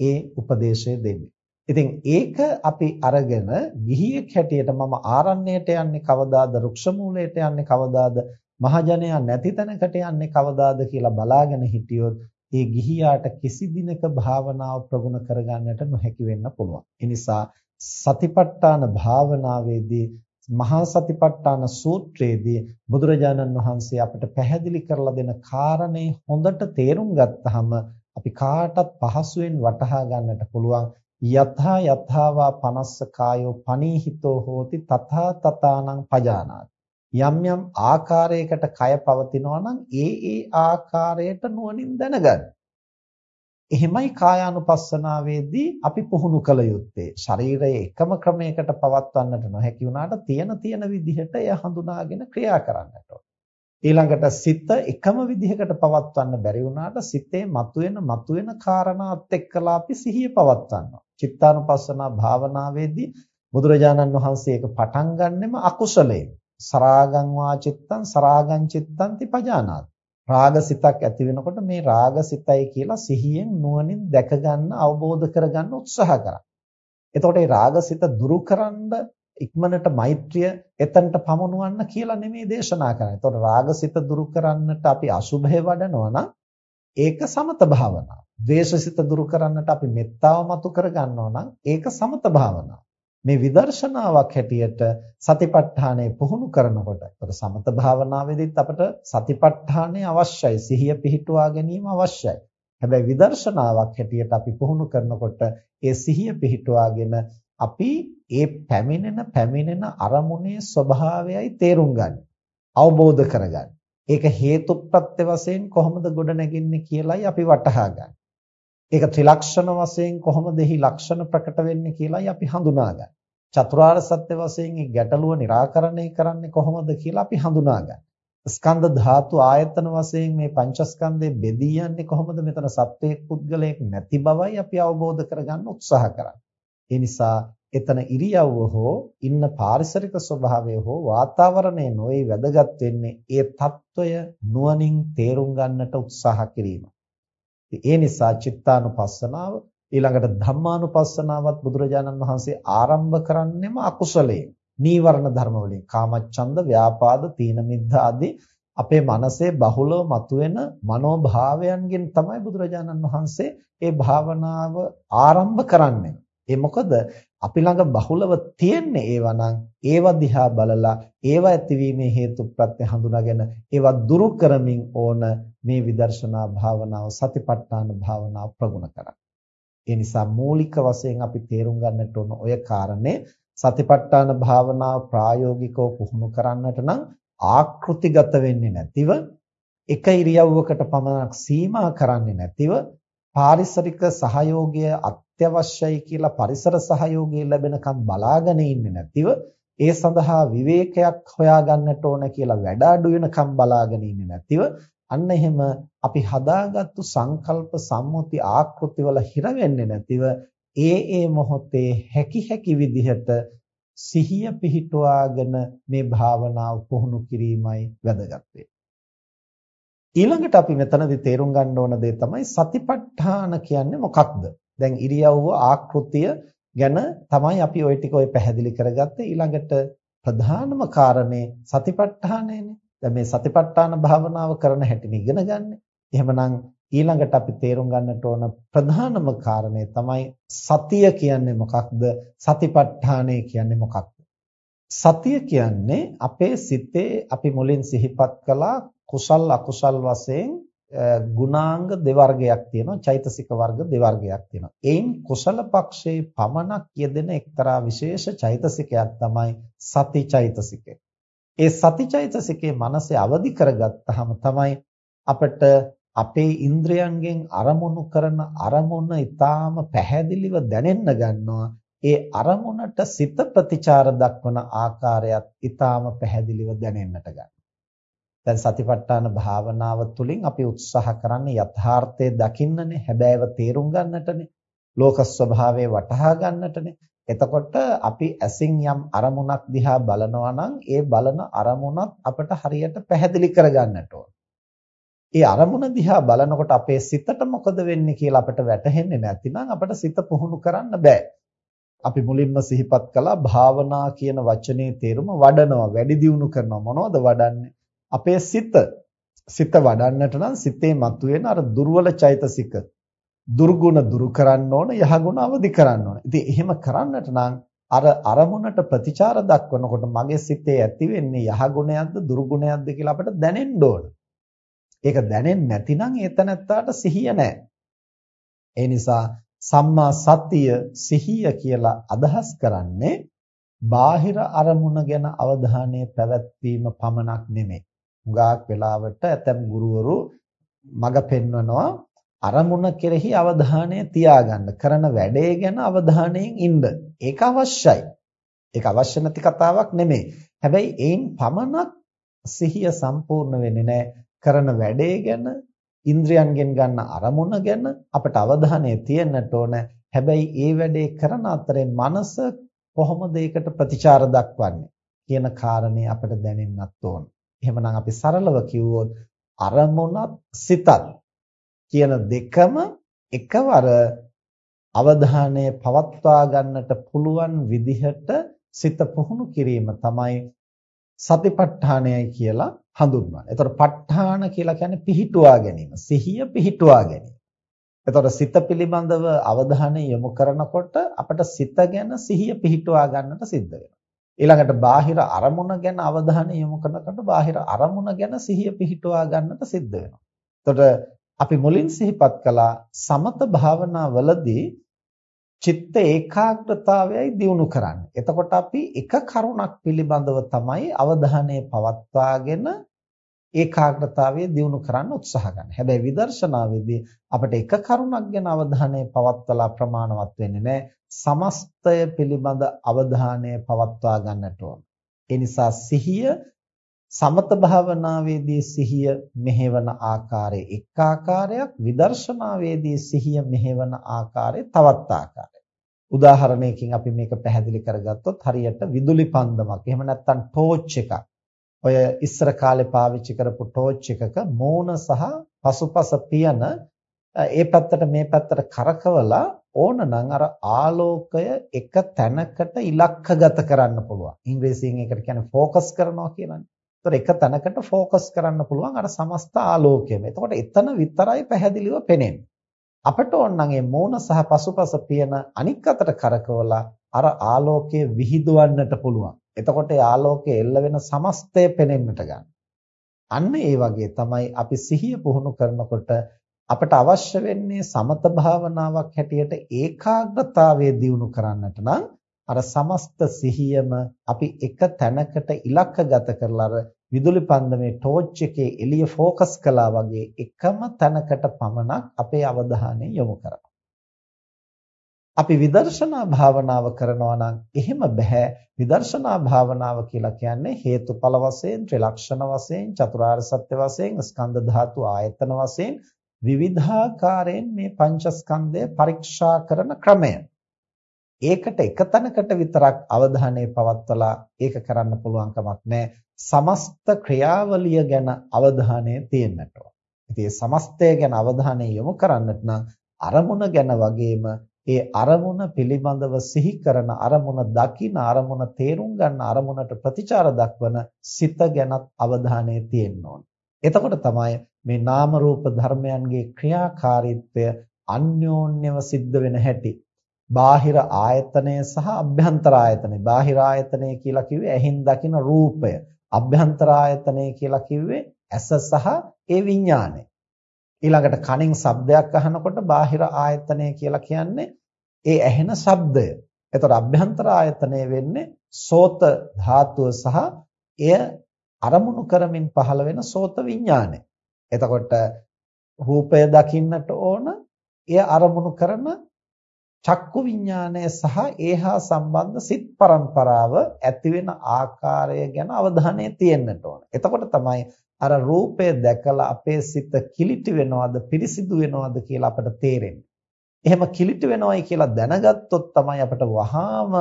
ඒ උපදේශය දෙන්නේ. ඉතින් ඒක අපි අරගෙන ගිහියෙක් හැටියට මම ආරණ්‍යයට යන්නේ කවදාද රුක්ෂමූලයට යන්නේ කවදාද මහජනයා නැති තැනකට යන්නේ කවදාද කියලා බලාගෙන හිටියොත් ඒ ගිහියාට කිසි දිනක භාවනාව ප්‍රගුණ කරගන්නට නොහැකි වෙන්න පුළුවන්. ඒ නිසා සතිපට්ඨාන භාවනාවේදී මහා සතිපට්ඨාන සූත්‍රයේදී බුදුරජාණන් වහන්සේ අපට පැහැදිලි කරලා දෙන කාරණේ හොඳට තේරුම් ගත්තාම අපි කාටත් පහසුවෙන් වටහා ගන්නට පුළුවන් යථා යථාවා පනස්ස කායෝ පනීහිතෝ හෝති තථා තථානං පජානාති යම් යම් ආකාරයකට කය පවතිනවා නම් ඒ ඒ ආකාරයට නුවණින් දැනගන්න එහෙමයි කායානුපස්සනාවේදී අපි පුහුණු කළ යුත්තේ. ශරීරයේ එකම ක්‍රමයකට පවත්වන්නට නොහැකි වුණාට තියෙන තියෙන විදිහට එය හඳුනාගෙන ක්‍රියා කරන්නට ඊළඟට සිත එකම විදිහකට පවත්වන්න බැරි වුණාට සිතේ මතුවෙන මතුවෙන කාරණාත් එක්කලා අපි සිහිය පවත්වනවා. චිත්තානුපස්සනා භාවනාවේදී බුදුරජාණන් වහන්සේ ඒක පටන් ගන්නෙම අකුසලයෙන්. සරාගං වාචිත්තං සරාගං චිත්තං තිපජානාති. රාගසිතක් ඇති වෙනකොට මේ රාගසිතයි කියලා සිහියෙන් නුවණින් දැක ගන්න අවබෝධ කරගන්න උත්සාහ කරා. එතකොට මේ රාගසිත දුරු කරන්න ඉක්මනට මෛත්‍රිය එතනට පමුණවන්න කියලා නෙමෙයි දේශනා කරන්නේ. එතකොට රාගසිත දුරු කරන්නට අපි අසුභය වඩනවා නම් ඒක සමත භාවනාව. ද්වේෂසිත දුරු කරන්නට අපි මෙත්තාව මතු කරගන්නවා නම් ඒක සමත භාවනාව. මේ විදර්ශනාවක් හැටියට සතිපට්ඨානය පුහුණු කරනකොට ඒතර සමත භාවනාවේදීත් අපට සතිපට්ඨානය අවශ්‍යයි. සිහිය පිහිටුවා ගැනීම අවශ්‍යයි. හැබැයි විදර්ශනාවක් හැටියට අපි පුහුණු කරනකොට ඒ සිහිය පිහිටුවාගෙන අපි ඒ පැමිණෙන පැමිණෙන අරමුණේ ස්වභාවයයි තේරුම් ගන්න අවබෝධ කරගන්න. ඒක හේතුප්‍රත්‍ය වශයෙන් කොහොමද ගොඩ නැගින්නේ කියලායි අපි වටහා ගන්න. ඒක ත්‍රිලක්ෂණ වශයෙන් කොහොමදෙහි ලක්ෂණ ප්‍රකට වෙන්නේ කියලායි අපි හඳුනාගන්නේ. චතුරාර්ය සත්‍ය වශයෙන් මේ ගැටලුව निराකරණය කරන්නේ කොහොමද කියලා අපි හඳුනාගන්නේ. ස්කන්ධ ධාතු ආයතන වශයෙන් මේ පංචස්කන්ධේ බෙදී යන්නේ කොහොමද මෙතන සත්වයක් පුද්ගලයෙක් නැති බවයි අපි අවබෝධ කරගන්න උත්සාහ කරන්නේ. ඒ නිසා එතන ඉරියව්ව හෝ ඉන්න පාරිසරික ස්වභාවය හෝ වාතාවරණය නොවේ වැදගත් වෙන්නේ ඒ తত্ত্বය නුවණින් තේරුම් ගන්නට උත්සාහ කිරීම. ඒ නිසා චිත්තානුපස්සනාව ඊළඟට ධම්මානුපස්සනාවත් බුදුරජාණන් වහන්සේ ආරම්භ කරන්නෙම අකුසලයෙන්. නීවරණ ධර්ම වලින් කාමච්ඡන්ද, ව්‍යාපාද, තීන මිද්ධ ආදී අපේ මනසේ බහුලව මතුවෙන මනෝභාවයන්ගෙන් තමයි බුදුරජාණන් වහන්සේ ඒ භාවනාව ආරම්භ කරන්නේ. ඒ මොකද අපි ළඟ බහුලව තියෙන්නේ ඒවා නම් ඒවා දිහා බලලා ඒවා ඇතිවීමේ හේතු ප්‍රත්‍ය හඳුනාගෙන ඒවා දුරු කරමින් ඕන මේ විදර්ශනා භාවනාව සතිපට්ඨාන භාවනාව ප්‍රගුණ කරන්න. ඒ නිසා මූලික වශයෙන් අපි තේරුම් ගන්නට ඕන ඔය කාරණේ සතිපට්ඨාන භාවනාව ප්‍රායෝගිකව පුහුණු කරන්නට නම් ආකෘතිගත වෙන්නේ නැතිව එක ඉරියව්වකට පමණක් සීමා කරන්නේ නැතිව පාරිසරික සහයෝගය අත්‍යවශ්‍යයි කියලා පරිසර සහයෝගය ලැබෙනකම් බලාගෙන ඉන්නේ නැතිව ඒ සඳහා විවේකයක් හොයාගන්නට ඕන කියලා වැඩ අඩු වෙනකම් බලාගෙන ඉන්නේ නැතිව අන්න එහෙම අපි හදාගත්තු සංකල්ප සම්මුති ආකෘතිවල හිර වෙන්නේ නැතිව ඒ ඒ මොහොතේ හැකි හැකි විදිහට සිහිය පිහිටුවාගෙන මේ භාවනාව පුහුණු කිරීමයි වැදගත් ඊළඟට අපි මෙතනදී තේරුම් ගන්න ඕන දේ තමයි සතිපට්ඨාන කියන්නේ මොකක්ද? දැන් ඉරියව්ව ආකෘතිය ගැන තමයි අපි ওই ටික ඔය පැහැදිලි කරගත්තේ ඊළඟට ප්‍රධානම කාරණේ සතිපට්ඨානයනේ. දැන් මේ සතිපට්ඨාන භාවනාව කරන හැටි ඉගෙන ගන්න. එහෙමනම් ඊළඟට අපි තේරුම් ගන්නට ඕන ප්‍රධානම කාරණේ තමයි සතිය කියන්නේ මොකක්ද? සතිපට්ඨානය කියන්නේ මොකක්ද? සතිය කියන්නේ අපේ සිතේ අපි මුලින් සිහිපත් කළා කුසල් අකුසල් වශයෙන් ගුණාංග දෙවර්ගයක් තියෙනවා චෛතසික වර්ග දෙවර්ගයක් තියෙනවා. එයින් කුසල පක්ෂයේ පමණක් යෙදෙන එක්තරා විශේෂ චෛතසිකයක් තමයි සති චෛතසිකය. ඒ සති චෛතසිකයේ මනසේ අවදි කරගත්තාම තමයි අපිට අපේ ඉන්ද්‍රයන්ගෙන් අරමුණු කරන අරමුණ ඊටාම පැහැදිලිව දැනෙන්න ගන්නවා. ඒ අරමුණට සිත ප්‍රතිචාර දක්වන ආකාරයත් ඊටාම පැහැදිලිව දැනෙන්නට ගන්නවා. දැන් සතිපට්ඨාන භාවනාව තුළින් අපි උත්සාහ කරන්නේ යථාර්ථය දකින්නනේ හැබෑව තේරුම් ගන්නටනේ ලෝක ස්වභාවය වටහා ගන්නටනේ එතකොට අපි ඇසින් යම් අරමුණක් දිහා බලනවා නම් ඒ බලන අරමුණත් අපට හරියට පැහැදිලි කරගන්නට ඕන. ඒ අරමුණ දිහා බලනකොට අපේ සිතට මොකද වෙන්නේ කියලා අපට වැටහෙන්නේ නැතිනම් අපට සිත පුහුණු කරන්න බෑ. අපි මුලින්ම සිහිපත් කළා භාවනා කියන වචනේ තේරුම වඩනවා, වැඩි දියුණු කරනවා. මොනවද වඩන්නේ? අපේ සිත සිත වඩන්නට නම් සිතේ මතුවෙන අර දුර්වල චෛතසික දුර්ගුණ දුරු කරන්න ඕන යහගුණ අවදි කරන්න ඕන. ඉතින් එහෙම කරන්නට නම් අර අරමුණට ප්‍රතිචාර දක්වනකොට මගේ සිතේ ඇති වෙන්නේ යහගුණයක්ද දුර්ගුණයක්ද කියලා අපිට දැනෙන්න ඕන. ඒක දැනෙන්නේ නැතිනම් ඒතනත්තාට සිහිය නැහැ. ඒ නිසා සම්මා සතිය සිහිය කියලා අදහස් කරන්නේ බාහිර අරමුණ ගැන අවධානය පැවැත්වීම පමණක් නෙමෙයි. හුඟක් වෙලාවට ඇතම් ගුරුවරු මඟ පෙන්වනවා අරමුණ කෙරෙහි අවධානය තියාගන්න කරන වැඩේ ගැන අවධානයෙන් ඉන්න. ඒක අවශ්‍යයි. ඒක අවශ්‍ය නැති කතාවක් නෙමෙයි. හැබැයි ඒන් පමණක් සිහිය සම්පූර්ණ වෙන්නේ නැහැ. කරන වැඩේ ගැන ඉන්ද්‍රයන්ගෙන් ගන්න අරමුණ ගැන අපට අවධානය තියෙන්නට ඕන. හැබැයි ඒ වැඩේ කරන අතරේ මනස කොහොමද ඒකට ප්‍රතිචාර දක්වන්නේ කියන කාරණේ අපට දැනෙන්නත් ඕන. එහෙමනම් අපි සරලව කිව්වොත් අරමුණත් සිතත් කියන දෙකම එකවර අවධානය පවත්වා ගන්නට පුළුවන් විදිහට සිත පුහුණු කිරීම තමයි සතිපට්ඨානයයි කියලා හඳුන්වන්නේ. එතකොට ප ဋ ාණ කියලා කියන්නේ පිහිටුවා ගැනීම. සිහිය පිහිටුවා ගැනීම. එතකොට සිත පිළිබඳව අවධානය යොමු කරනකොට අපිට සිත ගැන සිහිය පිහිටුවා ගන්නට සිද්ධ වෙනවා. ඊළඟට බාහිර අරමුණ ගැන අවධානය යොමු කරනකොට බාහිර අරමුණ ගැන සිහිය පිහිටුවා ගන්නට සිද්ධ වෙනවා. එතකොට අපි මුලින් සිහිපත් කළා සමත භාවනාවලදී චිත්ත ඒකාග්‍රතාවයයි දියුණු කරන්නේ. එතකොට අපි එක කරුණක් පිළිබඳව තමයි අවධානය පවත්වාගෙන ඒකාග්‍රතාවය දියුණු කරන්න උත්සාහ ගන්න. හැබැයි විදර්ශනාවේදී අපිට එක කරුණක් ගැන අවධානය පවත්වලා ප්‍රමාණවත් වෙන්නේ නැහැ. සමස්තය පිළිබඳ අවධානය පවත්වා ගන්නට ඕන. ඒ නිසා සිහිය සමත භාවනාවේදී සිහිය මෙහෙවන ආකාරය එක් ආකාරයක් විදර්ශනාවේදී සිහිය මෙහෙවන ආකාරය තවත් ආකාරයක්. උදාහරණයකින් අපි මේක පැහැදිලි කරගත්තොත් හරියට විදුලි පන්දමක් එහෙම නැත්නම් ටෝච් එකක් ඔය ඉස්සර කාලේ පාවිච්චි කරපු ටෝච් එකක මූණ සහ පසුපස පියන ඒ පැත්තට මේ පැත්තට කරකවලා ඕනනම් අර ආලෝකය එක තැනකට ඉලක්කගත කරන්න පුළුවන්. ඉංග්‍රීසියෙන් ඒකට කියන්නේ ફોકસ කරනවා කියලානේ. ඒතර එක තැනකට ફોકસ කරන්න පුළුවන් අර සමස්ත ආලෝකයම. එතකොට එතන විතරයි පැහැදිලිව පෙනෙන්නේ. අපට ඕනනම් මේ මූණ සහ පසුපස පියන අනික් අතට කරකවලා අර ආලෝකය විහිදවන්නට පුළුවන්. එතකොට ඒ ආලෝකය එල්ල වෙන සමස්තය පෙනෙන්නට ගන්න. අන්න ඒ වගේ තමයි අපි සිහිය පුහුණු කරනකොට අපට අවශ්‍ය වෙන්නේ සමත භාවනාවක් හැටියට ඒකාග්‍රතාවය දියුණු කරන්නට නම් අර සමස්ත සිහියම අපි එක තැනකට ඉලක්කගත කරලා අර විදුලි පන්දමේ ටෝච් එකේ එළිය ફોකස් කළා වගේ එකම තැනකට පමණක් අපේ අවධානය යොමු කරනවා. අපි විදර්ශනා භාවනාව කරනවා නම් එහෙම බෑ විදර්ශනා භාවනාව කියලා කියන්නේ හේතුඵල වශයෙන් ත්‍රිලක්ෂණ වශයෙන් චතුරාර්ය සත්‍ය වශයෙන් ස්කන්ධ ධාතු ආයතන වශයෙන් විවිධාකාරයෙන් මේ පංචස්කන්ධය පරීක්ෂා කරන ක්‍රමය. ඒකට එක තැනකට විතරක් අවධානය පවත්වලා ඒක කරන්න පුළුවන් කමක් නැහැ. සමස්ත ක්‍රියාවලිය ගැන අවධානය තියෙන්නට ඕන. ඉතින් සමස්තය ගැන අවධානය යොමු කරන්නට නම් අරමුණ ගැන වගේම ඒ අරමුණ පිළිබඳව සිහි කරන අරමුණ දකින අරමුණ තේරුම් ගන්න අරමුණට ප්‍රතිචාර දක්වන සිත ගැනත් අවධානය තියෙන්න ඕන. එතකොට තමයි මේ නාම රූප ධර්මයන්ගේ ක්‍රියාකාරීත්වය අන්‍යෝන්‍යව සිද්ධ වෙන හැටි. බාහිර ආයතනය සහ අභ්‍යන්තර ආයතනය. බාහිර ආයතනය කියලා කිව්වේ ඇහින් දකින රූපය. අභ්‍යන්තර ආයතනය කියලා කිව්වේ ඇස සහ ඒ විඥානය. ඊළඟට කනින් ශබ්දයක් අහනකොට බාහිර ආයතනය කියලා කියන්නේ ඒ ඇහෙන ශබ්දය. එතකොට අභ්‍යන්තර ආයතනය වෙන්නේ සෝත ධාතුව සහ එය අරමුණු කරමින් පහළ වෙන සෝත විඥානය. එතකොට රූපය දකින්නට ඕන එය අරමුණු කරන චක්කු විඥානය සහ ඒහා සම්බන්ධ සිත් પરම්පරාව ඇති වෙන ආකාරය ගැන අවධානය තියෙන්නට ඕන. එතකොට තමයි අර රූපය දැකලා අපේ සිත කිලිටි වෙනවද පිරිසිදු වෙනවද කියලා අපට තේරෙන්නේ. එහෙම කිලිටි වෙනවයි කියලා දැනගත්තොත් තමයි අපට වහාම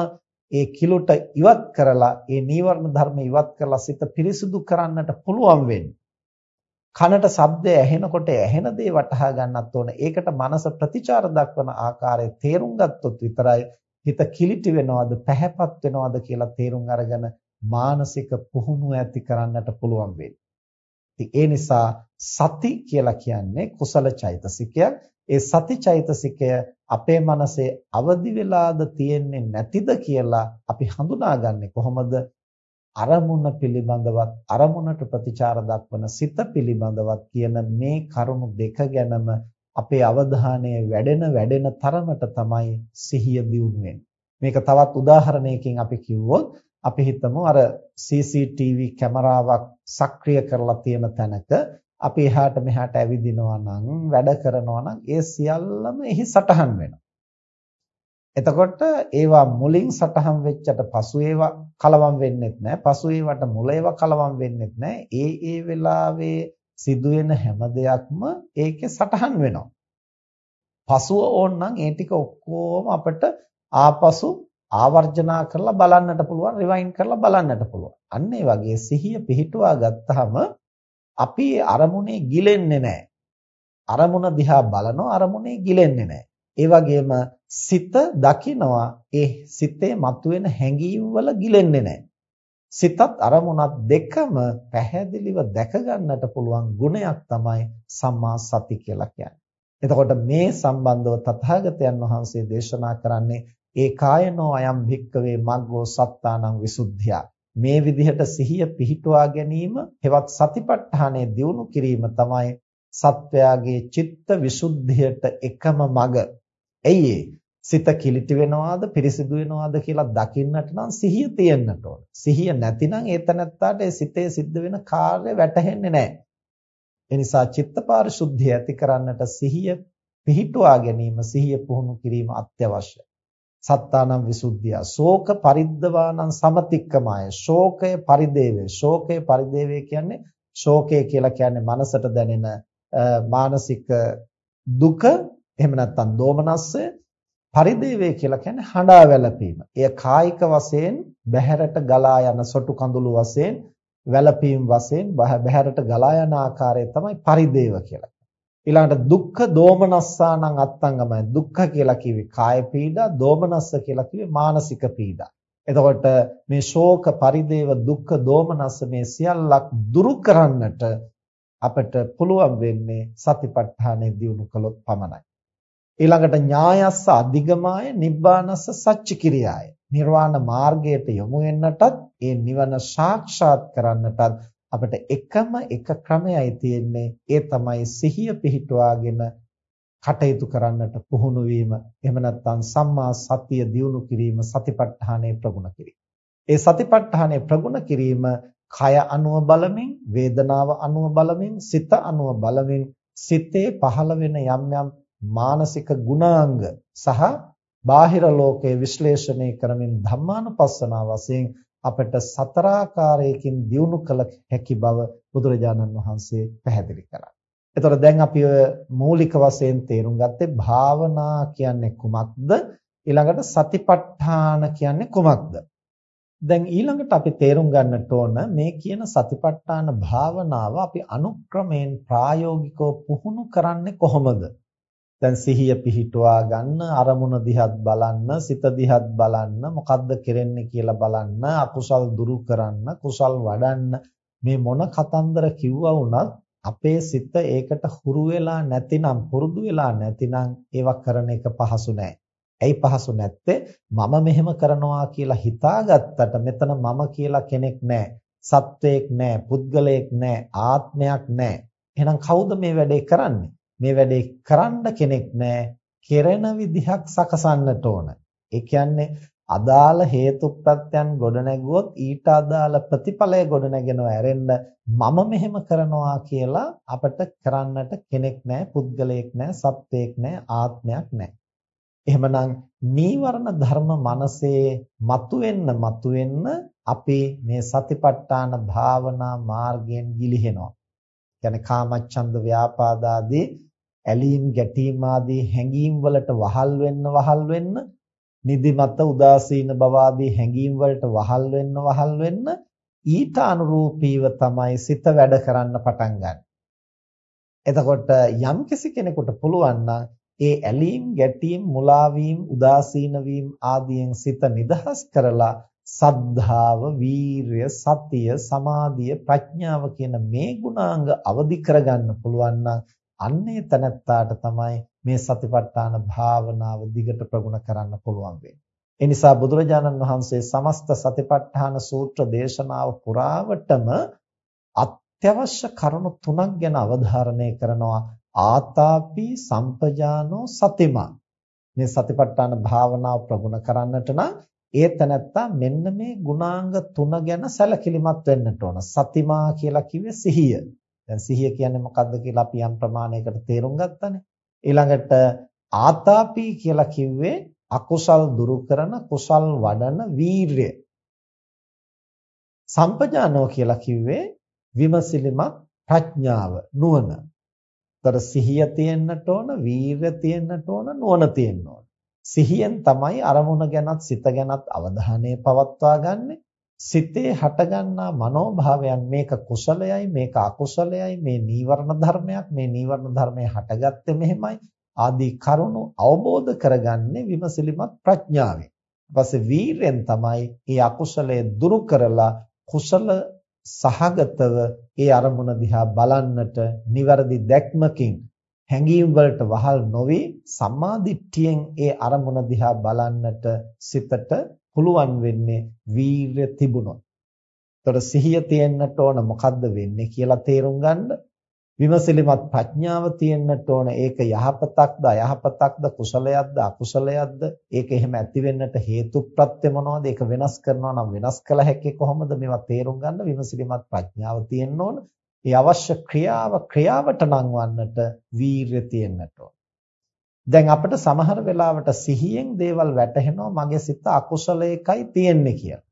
ඒ කිලුට ඉවත් කරලා ඒ නීවරණ ධර්ම ඉවත් කරලා සිත පිරිසිදු කරන්නට පුළුවන් වෙන්නේ. කනට ශබ්දය ඇහෙනකොට ඇහෙන දේ වටහා ගන්නත් ඕන. ඒකට මනස ප්‍රතිචාර දක්වන ආකාරය තේරුම් ගත්තොත් විතරයි හිත කිලිටි වෙනවද, පැහැපත් වෙනවද කියලා තේරුම් අරගෙන මානසික පුහුණුව ඇති කරන්නට පුළුවන් වෙන්නේ. ඒ නිසා සති කියලා කියන්නේ කුසල චෛතසිකයක්. ඒ සති චෛතසිකය අපේ මනසේ අවදි වෙලාද තියෙන්නේ නැතිද කියලා අපි හඳුනාගන්නේ කොහොමද? අරමුණ පිළිබඳවත් අරමුණට ප්‍රතිචාර දක්වන සිත පිළිබඳවත් කියන මේ කරුණු දෙක ගැනම අපේ අවධානය වැඩෙන වැඩෙන තරමට තමයි සිහිය දියුණු මේක තවත් උදාහරණයකින් අපි කිව්වොත් අපි හිතමු අර CCTV කැමරාවක් සක්‍රිය කරලා තියෙන තැනක අපි එහාට මෙහාට ඇවිදිනවා නම් වැඩ කරනවා නම් ඒ සියල්ලම එහි සටහන් වෙනවා. එතකොට ඒවා මුලින් සටහන් වෙච්චට පසු ඒවා කලවම් වෙන්නෙත් නැහැ. පසු ඒවට මුල ඒවා කලවම් වෙන්නෙත් නැහැ. ඒ ඒ වෙලාවේ සිදුවෙන හැම දෙයක්ම ඒකේ සටහන් වෙනවා. පසුව ඕනනම් ඒ ටික ඔක්කොම අපිට ආපසු ආවර්ජනා කරලා බලන්නට පුළුවන්, රිවයින්ඩ් කරලා බලන්නට පුළුවන්. අන්න ඒ වගේ සිහිය පිහිටුවා ගත්තාම අපි අරමුණේ ගිලෙන්නේ නැහැ. අරමුණ දිහා බලනවා අරමුණේ ගිලෙන්නේ නැහැ. ඒ වගේම සිත දකිනවා ඒ සිතේ මතුවෙන හැඟීම් වල ගිලෙන්නේ නැහැ. සිතත් අරමුණත් දෙකම පැහැදිලිව දැක ගන්නට පුළුවන් ගුණයක් තමයි සම්මා සති කියලා කියන්නේ. එතකොට මේ සම්බන්ධව තථාගතයන් වහන්සේ දේශනා කරන්නේ ඒ කායනෝ අයම් භික්කවේ මග්ගෝ සත්තානං විසුද්ධිය. මේ විදිහට සිහිය පිහිටුවා ගැනීම හෙවත් සතිපට්ඨානය දියුණු කිරීම තමයි සත්වයාගේ චිත්ත විසුද්ධියට එකම මඟ. එයි සිත කිලිටි වෙනවාද පිරිසිදු වෙනවාද කියලා දකින්නට නම් සිහිය තියෙන්නට ඕන. සිහිය නැතිනම් ඒ තනත්තාට ඒ සිතේ සිද්ධ වෙන කාර්ය වැටහෙන්නේ නැහැ. ඒ නිසා චිත්ත පාරිශුද්ධිය ඇති කරන්නට සිහිය පිහිටුවා ගැනීම සිහිය පුහුණු කිරීම අත්‍යවශ්‍යයි. සත්තානම් විසුද්ධිය ශෝක පරිද්දවානම් සමතික්කමාය ශෝකය පරිදේවේ ශෝකය පරිදේවේ කියන්නේ ශෝකය කියලා කියන්නේ මනසට දැනෙන මානසික දුක එහෙම නැත්නම් දෝමනස්සය පරිදේවය කියලා කියන්නේ හඬා වැළපීම. එය කායික වශයෙන් බහැරට ගලා යන සොටු කඳුළු වශයෙන් වැළපීම් වශයෙන් බහැරට ගලා යන ආකාරය තමයි පරිදේව කියලා. ඊළඟට දුක්ඛ දෝමනස්සානං අත්තංගමයි. දුක්ඛ කියලා කිව්වේ කාය පීඩා, දෝමනස්ස කියලා කිව්වේ මානසික පීඩා. එතකොට මේ ශෝක පරිදේව දුක්ඛ දෝමනස්ස මේ සියල්ලක් දුරු කරන්නට අපිට පුළුවන් වෙන්නේ සතිපට්ඨානෙ දියුණු කළොත් පමණයි. ඊළඟට ඥායස්ස අධිගමාය නිබ්බානස්ස සච්චිකිරියාය නිර්වාණ මාර්ගයට යොමු වෙන්නටත් ඒ නිවන සාක්ෂාත් කරන්නටත් අපිට එකම එක ක්‍රමයයි තියෙන්නේ ඒ තමයි සිහිය පිහිටුවාගෙන කටයුතු කරන්නට පුහුණු වීම එහෙම නැත්නම් සම්මා සතිය දියුණු කිරීම සතිපට්ඨානයේ ප්‍රගුණ කිරීම. ඒ සතිපට්ඨානයේ ප්‍රගුණ කිරීම කය අනුව බලමින් වේදනාව අනුව බලමින් සිත අනුව බලමින් සිතේ පහළ වෙන යම් යම් මානසික ගුණාංග සහ බාහිර ලෝකයේ විශ්ලේෂණය කරමින් ධම්මානුපස්සනා වශයෙන් අපට සතරාකාරයකින් දියුණු කළ හැකි බව බුදුරජාණන් වහන්සේ පැහැදිලි කරා. එතකොට දැන් අපි මූලික වශයෙන් තේරුම් ගත්තේ භාවනා කියන්නේ කුමක්ද? ඊළඟට සතිපට්ඨාන කියන්නේ කුමක්ද? දැන් ඊළඟට අපි තේරුම් ගන්නට ඕන මේ කියන සතිපට්ඨාන භාවනාව අපි අනුක්‍රමයෙන් ප්‍රායෝගිකව පුහුණු කරන්නේ කොහොමද? දැන් සිහිය පිහිටුවා ගන්න අරමුණ දිහත් බලන්න සිත දිහත් බලන්න මොකද්ද කෙරෙන්නේ කියලා බලන්න අකුසල් දුරු කරන්න කුසල් වඩන්න මේ මොන කතන්දර කිව්වා වුණත් අපේ සිත ඒකට හුරු වෙලා නැතිනම් පුරුදු වෙලා නැතිනම් ඒවා කරන එක පහසු නෑ. ඇයි පහසු නැත්තේ? මම මෙහෙම කරනවා කියලා හිතාගත්තට මෙතන මම කියලා කෙනෙක් නෑ. සත්වයක් නෑ, පුද්ගලයෙක් නෑ, ආත්මයක් නෑ. එහෙනම් කවුද මේ වැඩේ කරන්නේ? මේ වැඩේ කරන්න කෙනෙක් නැහැ. කෙරෙන විදිහක් සකසන්නට ඕන. ඒ කියන්නේ අදාළ හේතුප්‍රත්‍යයන් ගොඩනැගුවොත් ඊට අදාළ ප්‍රතිඵලය ගොඩනැගෙනවා ඇරෙන්න මම මෙහෙම කරනවා කියලා අපිට කරන්නට කෙනෙක් නැහැ පුද්ගලයෙක් නැහැ සත්වයක් නැහැ ආත්මයක් නැහැ එහෙමනම් නීවරණ ධර්ම මනසේ මතුවෙන්න මතුවෙන්න අපි මේ සතිපට්ඨාන භාවනා මාර්ගයෙන් ගිලිහෙනවා. කියන්නේ කාමච්ඡන්ද ව්‍යාපාද ආදී ඇලීම් ගැටීම් ආදී හැඟීම් වලට වහල් වෙන්න වහල් වෙන්න නිදිමත උදාසීන බව ආදී හැඟීම් වලට වහල් වෙන්න වහල් වෙන්න ඊට අනුරූපීව තමයි සිත වැඩ කරන්න පටන් ගන්න. එතකොට යම් කෙනෙකුට පුළුවන් නම් ඒ ඇලීම් ගැටීම් මුලා වීම උදාසීන වීම ආදියෙන් සිත නිදහස් කරලා සද්ධාව වීරය සතිය සමාධිය ප්‍රඥාව කියන මේ ගුණාංග අවදි කරගන්න පුළුවන් නම් අන්නේ තනත්තාට තමයි මේ සතිපට්ඨාන භාවනාව දිගට ප්‍රගුණ කරන්න පුළුවන් වෙන්නේ. ඒ නිසා බුදුරජාණන් වහන්සේ සමස්ත සතිපට්ඨාන සූත්‍ර දේශනාව පුරාවටම අත්‍යවශ්‍ය කරුණු තුනක් ගැන අවධාරණය කරනවා ආතාපි සම්පජානෝ සතිමා මේ සතිපට්ඨාන භාවනාව ප්‍රගුණ කරන්නට නම් ඒ තැනත්තා මෙන්න මේ ගුණාංග තුන ගැන සැලකිලිමත් වෙන්නට ඕන. සතිමා කියලා කිව්වේ සිහිය. දැන් සිහිය කියන්නේ මොකක්ද කියලා අපි යම් ප්‍රමාණයකට තේරුම් ගත්තානේ. ඊළඟට ආතාපි කියලා කිව්වේ අකුසල් දුරු කරන කුසල් වඩන වීරය. සම්පජානෝ කියලා කිව්වේ විමසිලිමත් ප්‍රඥාව නුවණ. ତර සිහිය තියෙන්නට ඕන, වීරය තියෙන්නට ඕන, නුවණ තියෙන්න ඕන. සිහියෙන් තමයි අරමුණ ගැනත් සිත ගැනත් අවධානය පවත්වා ගන්නෙ. සිතේ හටගන්නා මනෝභාවයන් මේක කුසලයයි මේක අකුසලයයි මේ නීවරණ ධර්මයක් මේ නීවරණ ධර්මය හටගත්තේ මෙහෙමයි ආදී කරුණු අවබෝධ කරගන්නේ විමසිලිමත් ප්‍රඥාවෙන්. ඊපස්සේ වීරෙන් තමයි මේ අකුසලයේ දුරු කරලා කුසල සහගතව ඒ අරමුණ දිහා බලන්නට නිවැරදි දැක්මකින් හැඟීම් වලට වහල් නොවි සම්මාදිට්ඨියෙන් ඒ අරමුණ දිහා බලන්නට සිතට පුළුවන් වෙන්නේ වීරය තිබුණොත්. එතකොට සිහිය තියෙන්නට ඕන මොකද්ද වෙන්නේ කියලා තේරුම් ගන්න. විමසිලිමත් ප්‍රඥාව තියෙන්නට ඕන. ඒක යහපතක්ද අයහපතක්ද කුසලයක්ද අකුසලයක්ද? ඒක එහෙම ඇති වෙන්නට හේතු ප්‍රත්‍ය මොනවද? ඒක වෙනස් කරනවා නම් වෙනස් කළ හැකි කොහොමද? මේවා තේරුම් ගන්න විමසිලිමත් ප්‍රඥාව තියෙන්න ඕන. ඒ අවශ්‍ය ක්‍රියාව ක්‍රියාවට නංවන්නට වීරිය තියෙන්නට ඕන. දැන් අපිට සමහර වෙලාවට සිහියෙන් දේවල් වැටහෙනවා මගේ සිත අකුසලයකයි තියෙන්නේ කියලා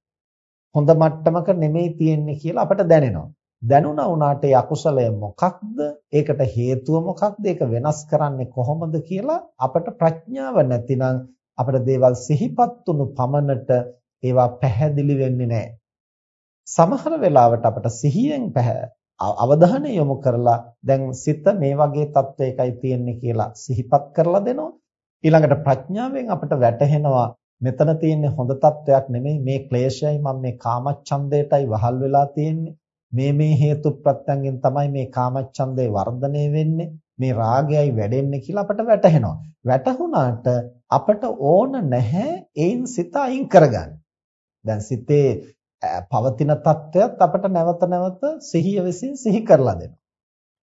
හොඳ මට්ටමක නෙමෙයි තියෙන්නේ කියලා අපිට දැනෙනවා දැනුණා වුණාට ඒ අකුසලය මොකක්ද? ඒකට හේතුව මොකක්ද? ඒක වෙනස් කරන්නේ කොහොමද කියලා අපට ප්‍රඥාව නැතිනම් අපිට දේවල් සිහිපත් වුණු පමණට ඒවා පැහැදිලි වෙන්නේ නැහැ. සමහර වෙලාවට අපට සිහියෙන් අවධානය යොමු කරලා දැන් සිත මේ වගේ තත්වයකයි තියෙන්නේ කියලා සිහිපත් කරලා දෙනවා. ඊළඟට ප්‍රඥාවෙන් අපට වැටහෙනවා මෙතන තියෙන්නේ හොඳ තත්වයක් නෙමෙයි මේ ක්ලේශයයි මම මේ කාමච්ඡන්දයටයි වහල් වෙලා තියෙන්නේ මේ මේ හේතු ප්‍රත්‍යයෙන් තමයි මේ කාමච්ඡන්දේ වර්ධනය වෙන්නේ මේ රාගයයි වැඩෙන්නේ කියලා අපට වැටහෙනවා. වැටහුණාට අපට ඕන නැහැ ඒන් සිත අයින් කරගන්න. දැන් සිතේ පවතින தත්වයක් අපට නැවත නැවත සිහිය විසින් සිහි කරලා දෙනවා.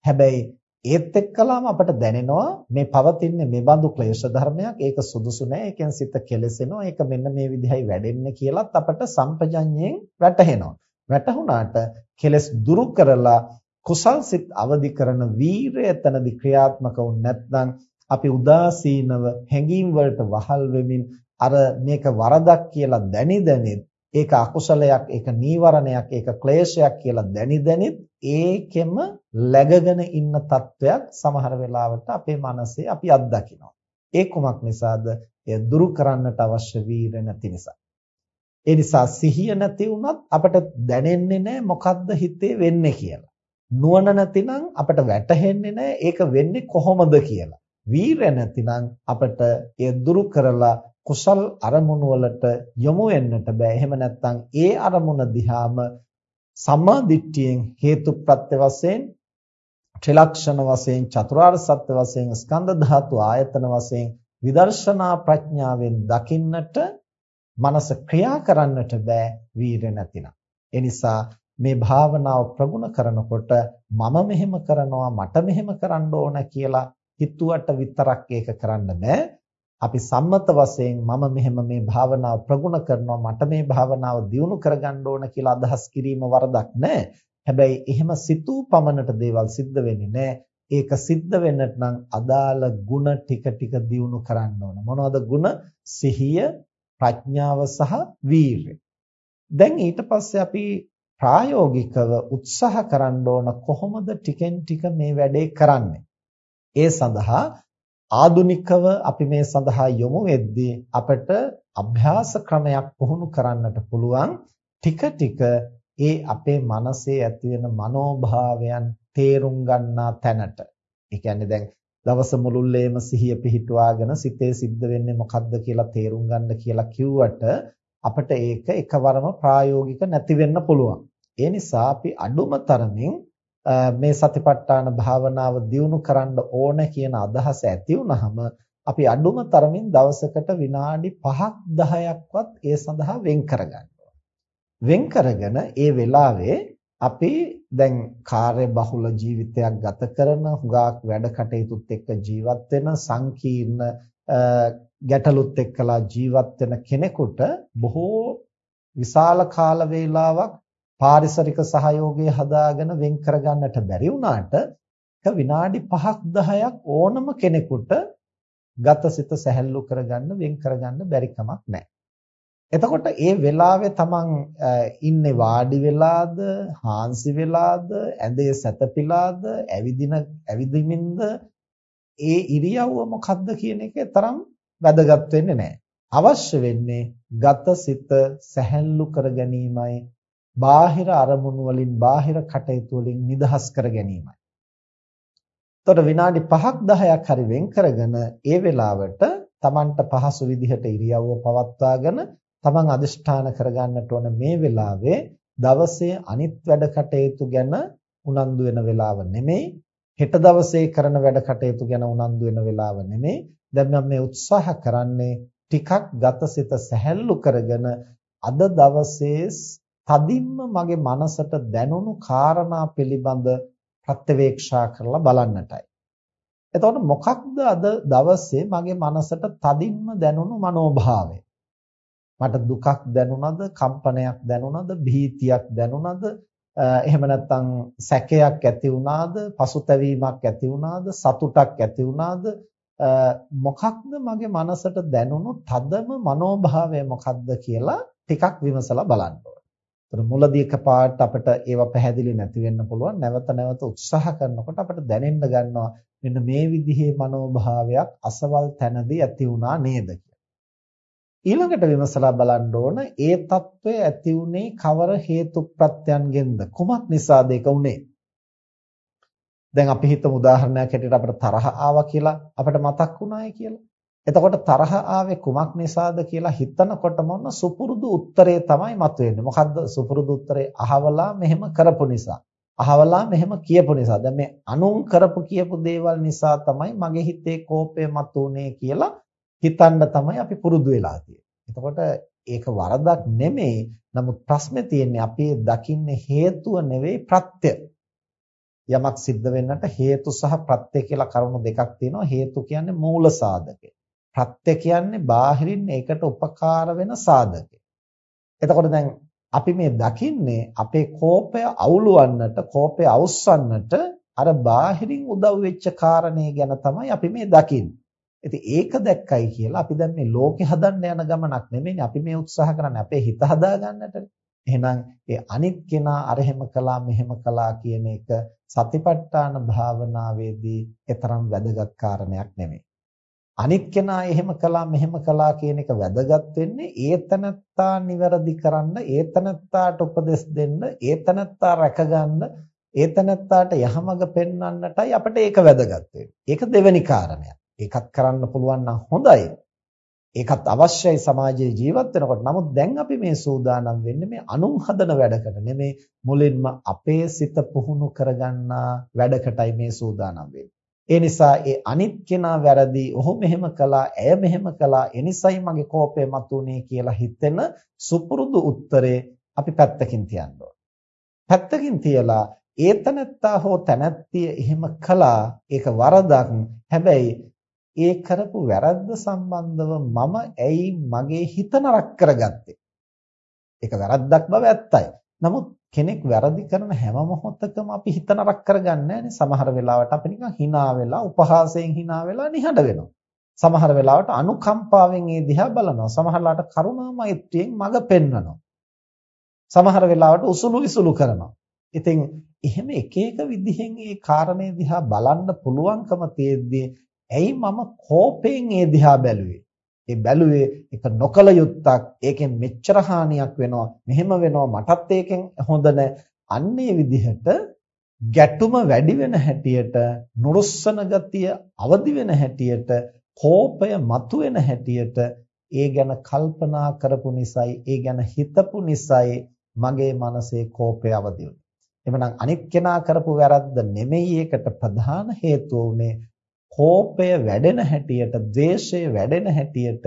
හැබැයි ඒත් එක්කලාම අපට දැනෙනවා මේ පවතින්නේ මේ බඳු ක්ලේශ ධර්මයක්. ඒක සුදුසු නෑ. ඒකෙන් සිත කෙලසෙනවා. ඒක මෙන්න මේ විදිහයි වැඩෙන්නේ කියලාත් අපට සම්පජඤ්ඤයෙන් වැටහෙනවා. වැටහුණාට කෙලස් දුරු කරලා කුසල් සිත් අවදි කරන වීරය එතනදි ක්‍රියාත්මක වුනේ නැත්නම් අපි උදාසීනව හැඟීම් වලට වහල් වෙමින් අර මේක වරදක් කියලා දැනි දැනෙත් ඒක අකුසලයක් ඒක නීවරණයක් ඒක ක්ලේශයක් කියලා දැනි දැනෙත් ඒකෙම läගගෙන ඉන්න තත්වයක් සමහර වෙලාවට අපේ මනසේ අපි අත්දකිනවා ඒ කුමක් නිසාද එය දුරු කරන්නට අවශ්‍ය වීර නැති නිසා ඒ නිසා සිහිය නැති වුණත් අපට දැනෙන්නේ නැහැ මොකද්ද හිතේ වෙන්නේ කියලා. නුවණ නැතිනම් අපට වැටහෙන්නේ නැහැ ඒක වෙන්නේ කොහොමද කියලා. වීරය නැතිනම් අපට ඒ දුරු කරලා කුසල් අරමුණු වලට යොමු වෙන්නට බෑ. එහෙම නැත්නම් ඒ අරමුණ දිහාම සම්මා දිට්ඨියෙන් හේතු ප්‍රත්‍ය වශයෙන් ත්‍රිලක්ෂණ වශයෙන් චතුරාර්ය සත්‍ය වශයෙන් ස්කන්ධ ධාතු ආයතන වශයෙන් විදර්ශනා ප්‍රඥාවෙන් දකින්නට මනස ක්‍රියා කරන්නට බෑ වීරය නැතිනම්. ඒ නිසා මේ භාවනාව ප්‍රගුණ කරනකොට මම මෙහෙම කරනවා මට මෙහෙම කරන්න ඕන කියලා හිතුවට විතරක් ඒක කරන්න බෑ. අපි සම්මත වශයෙන් මම මෙහෙම මේ භාවනාව ප්‍රගුණ කරනවා මට මේ භාවනාව දියුණු කරගන්න ඕන කියලා අදහස් කිරීම වරදක් නෑ. හැබැයි එහෙම සිතූ පමණට දේවල් සිද්ධ වෙන්නේ නෑ. ඒක සිද්ධ වෙන්නට නම් අදාළ ಗುಣ ටික ටික දියුණු කරන්න ඕන. මොනවද ಗುಣ? සිහිය, ප්‍රඥාව සහ වීරිය. දැන් ඊට පස්සේ අපි ප්‍රායෝගිකව උත්සාහ කරන්න ඕන කොහොමද ටිකෙන් ටික මේ වැඩේ කරන්නේ. ඒ සඳහා ආදුනිකව අපි මේ සඳහා යොමු වෙද්දී අපට අභ්‍යාස ක්‍රමයක් පුහුණු කරන්නට පුළුවන් ටික ටික ඒ අපේ මනසේ ඇති වෙන මනෝභාවයන් තේරුම් ගන්නා තැනට. ඒ කියන්නේ දැන් දවස මුළුල්ලේම සිහිය පිහිටුවාගෙන සිතේ සිද්ධ වෙන්නේ මොකද්ද කියලා තේරුම් ගන්න කියලා කිව්වට අපිට ඒක එකවරම ප්‍රායෝගික නැති වෙන්න පුළුවන්. ඒ නිසා අපි අඩුම තරමින් මේ සතිපට්ඨාන භාවනාව දියුණු කරන්න ඕන කියන අදහස ඇති වුනහම අපි අඩුම තරමින් දවසකට විනාඩි 5ක් 10ක්වත් ඒ සඳහා වෙන් කරගන්න වෙන් කරගෙන ඒ වෙලාවේ අපි දැන් කාර්ය බහුල ජීවිතයක් ගත කරන හුඟක් වැඩ කටයුතුත් එක්ක ජීවත් වෙන සංකීර්ණ ගැටලුත් එක්කලා ජීවත් වෙන කෙනෙකුට බොහෝ විශාල කාල වේලාවක් පාරිසරික සහයෝගය හදාගෙන වෙන් කරගන්නට බැරි වුණාට විනාඩි 5ක් 10ක් ඕනම කෙනෙකුට ගතසිත සැහැල්ලු කරගන්න වෙන් කරගන්න බැරි කමක් නැහැ. එතකොට ඒ වෙලාවේ තමන් ඉන්නේ වාඩි වෙලාද, හාන්සි වෙලාද, ඇඳේ සැතපීලාද, ඇවිදින ඇවිදිමින්ද ඒ ඉරියව්ව මොකද්ද කියන එක තරම් වැදගත් වෙන්නේ නැහැ. අවශ්‍ය වෙන්නේ ගතසිත සැහැල්ලු කර ගැනීමයි, බාහිර අරමුණු වලින්, බාහිර කටයුතු වලින් නිදහස් කර ගැනීමයි. එතකොට විනාඩි 5ක් 10ක් හරි වෙන් කරගෙන ඒ වෙලාවට Tamanට පහසු විදිහට ඉරියව්ව පවත්වාගෙන Taman අදිෂ්ඨාන කරගන්නට ඕන මේ වෙලාවේ දවසේ අනිත් වැඩ කටයුතු ගැන උනන්දු වෙන වෙලාව නෙමෙයි හෙට දවසේ කරන වැඩ කටයුතු ගැන උනන්දු වෙන වෙලාව නෙමෙයි දැන් මම මේ උත්සාහ කරන්නේ ටිකක් ගතසිත සැහැල්ලු කරගෙන අද දවසේ තදින්ම මගේ මනසට දැනුණු කාරණා පිළිබඳ ප්‍රත්‍යවේක්ෂා කරලා බලන්නටයි. එතකොට මොකක්ද අද දවසේ මගේ මනසට තදින්ම දැනුණු මනෝභාවය? මට දුකක් දැනුණද, කම්පනයක් දැනුණද, භීතියක් දැනුණද, එහෙම නැත්නම් සැකයක් ඇති වුණාද, පසුතැවීමක් ඇති වුණාද, සතුටක් ඇති වුණාද, මොකක්ද මගේ මනසට දැනුණු තදම මනෝභාවය මොකක්ද කියලා ටිකක් විමසලා බලන්න ඒතර මුලදී එකපාරට අපිට ඒවා පැහැදිලි නැති වෙන්න පුළුවන්. නැවත නැවත උත්සාහ කරනකොට අපිට දැනෙන්න ගන්නවා මෙන්න මේ විදිහේ මනෝභාවයක් අසවල් තැනදී ඇති වුණා නේද ඊළඟට විමසලා බලන්න ඕන ඒ తත්වය ඇති වුනේ කවර හේතු ප්‍රත්‍යයන්ගෙන්ද? කුමක් නිසාද ඒක උනේ? දැන් අපි හිතමු උදාහරණයක් හැටියට අපිට තරහ ආවා කියලා අපිට මතක් වුණායි කියලා. එතකොට තරහ ආවේ කුමක් නිසාද කියලා හිතනකොට මොන සුපුරුදු උත්තරේ තමයි මතුවෙන්නේ. මොකද්ද සුපුරුදු උත්තරේ? අහවලා මෙහෙම කරපු නිසා. අහවලා මෙහෙම කියපු නිසා. දැන් මේ අනුන් කරපු කියපු දේවල් නිසා තමයි මගේ හිතේ කෝපය මතුනේ කියලා හිතන්න තමයි අපි පුරුදු වෙලා එතකොට ඒක වරදක් නෙමෙයි. නමුත් ප්‍රශ්නේ තියෙන්නේ අපි දකින්නේ හේතුව නෙවෙයි ප්‍රත්‍ය. යමක් සිද්ධ වෙන්නට හේතු සහ ප්‍රත්‍ය කියලා කරුණු දෙකක් තියෙනවා. හේතු කියන්නේ මූල සාධකය. ප්‍රත්‍ය කියන්නේ බාහිරින් ඒකට උපකාර වෙන සාධකය. එතකොට දැන් අපි මේ දකින්නේ අපේ කෝපය අවුලවන්නට, කෝපය අවුස්සන්නට අර බාහිරින් උදව් වෙච්ච කාරණේ ගැන තමයි අපි මේ දකින්නේ. ඉතින් ඒක දැක්කයි කියලා අපි දැන් මේ ලෝකේ හදන්න යන ගමනක් නෙමෙයි අපි මේ උත්සාහ කරන්නේ අපේ හිත හදාගන්නටනේ. එහෙනම් ඒ අනිත් කෙනා අර එහෙම කළා මෙහෙම කළා කියන එක සතිපට්ඨාන භාවනාවේදී තරම් වැදගත් කාරණයක් නෙමෙයි. අනිත් කෙනා එහෙම කළා මෙහෙම කළා කියන එක වැදගත් වෙන්නේ ඒතනත්තා නිවැරදි කරන්න ඒතනත්තාට උපදෙස් දෙන්න ඒතනත්තා රැකගන්න ඒතනත්තාට යහමඟ පෙන්වන්නටයි අපිට ඒක වැදගත් ඒක දෙවෙනි කාරණයක්. ඒකත් කරන්න පුළුවන් නම් හොඳයි. ඒකත් අවශ්‍යයි සමාජයේ ජීවත් වෙනකොට. නමුත් දැන් අපි මේ සූදානම් වෙන්නේ මේ අනුන් හදන වැඩකට නෙමේ මුලින්ම අපේ සිත පුහුණු කරගන්නා වැඩකටයි මේ සූදානම් වෙන්නේ. ඒ නිසා ඒ අනිත් කෙනා වැරදි, ඔහු මෙහෙම කළා, ඇය මෙහෙම කළා, එනිසයි මගේ කෝපය මතුනේ කියලා හිතෙන සුපුරුදු උත්තරේ අපි පැත්තකින් තියන්න පැත්තකින් තියලා ඒ තනත්තා හෝ තනත්තිය එහෙම කළා ඒක වරදක්. හැබැයි ඒ කරපු වැරද්ද සම්බන්ධව මම ඇයි මගේ හිත නරක කරගත්තේ? ඒක වැරද්දක් බව ඇත්තයි. නමුත් කෙනෙක් වැරදි කරන හැම මොහොතකම අපි හිත නරක කරගන්නේ සමහර වෙලාවට අපි නිකන් hina වෙලා උපහාසයෙන් hina වෙලා නිහඬ වෙනවා. සමහර වෙලාවට අනුකම්පාවෙන් ඒ දිහා බලනවා. සමහරලාට කරුණා මෛත්‍රියෙන් මඟ පෙන්වනවා. සමහර වෙලාවට උසුළු විසුළු කරනවා. ඉතින් එහෙම එක එක විදිහෙන් ඒ කාරණේ දිහා බලන්න පුළුවන්කම තියෙද්දී ඇයි මම කෝපයෙන් ඒ දිහා බැලුවේ? ඒ බැලුවේ එක නොකල යුත්තක්. ඒකෙන් මෙච්චර හානියක් වෙනවා. මෙහෙම වෙනවා. මටත් ඒකෙන් හොඳ අන්නේ විදිහට ගැටුම වැඩි වෙන හැටියට නුරුස්සන ගතිය අවදි වෙන හැටියට කෝපය මතුවෙන හැටියට ඒ ගැන කල්පනා කරපු නිසායි ඒ ගැන හිතපු නිසායි මගේ මනසේ කෝපය අවදි වුනේ. එhmenan අනිත් කෙනා කරපු වැරද්ද නෙමෙයි ඒකට ප්‍රධාන හේතුව උනේ කෝපය වැඩෙන හැටියට, ද්වේෂය වැඩෙන හැටියට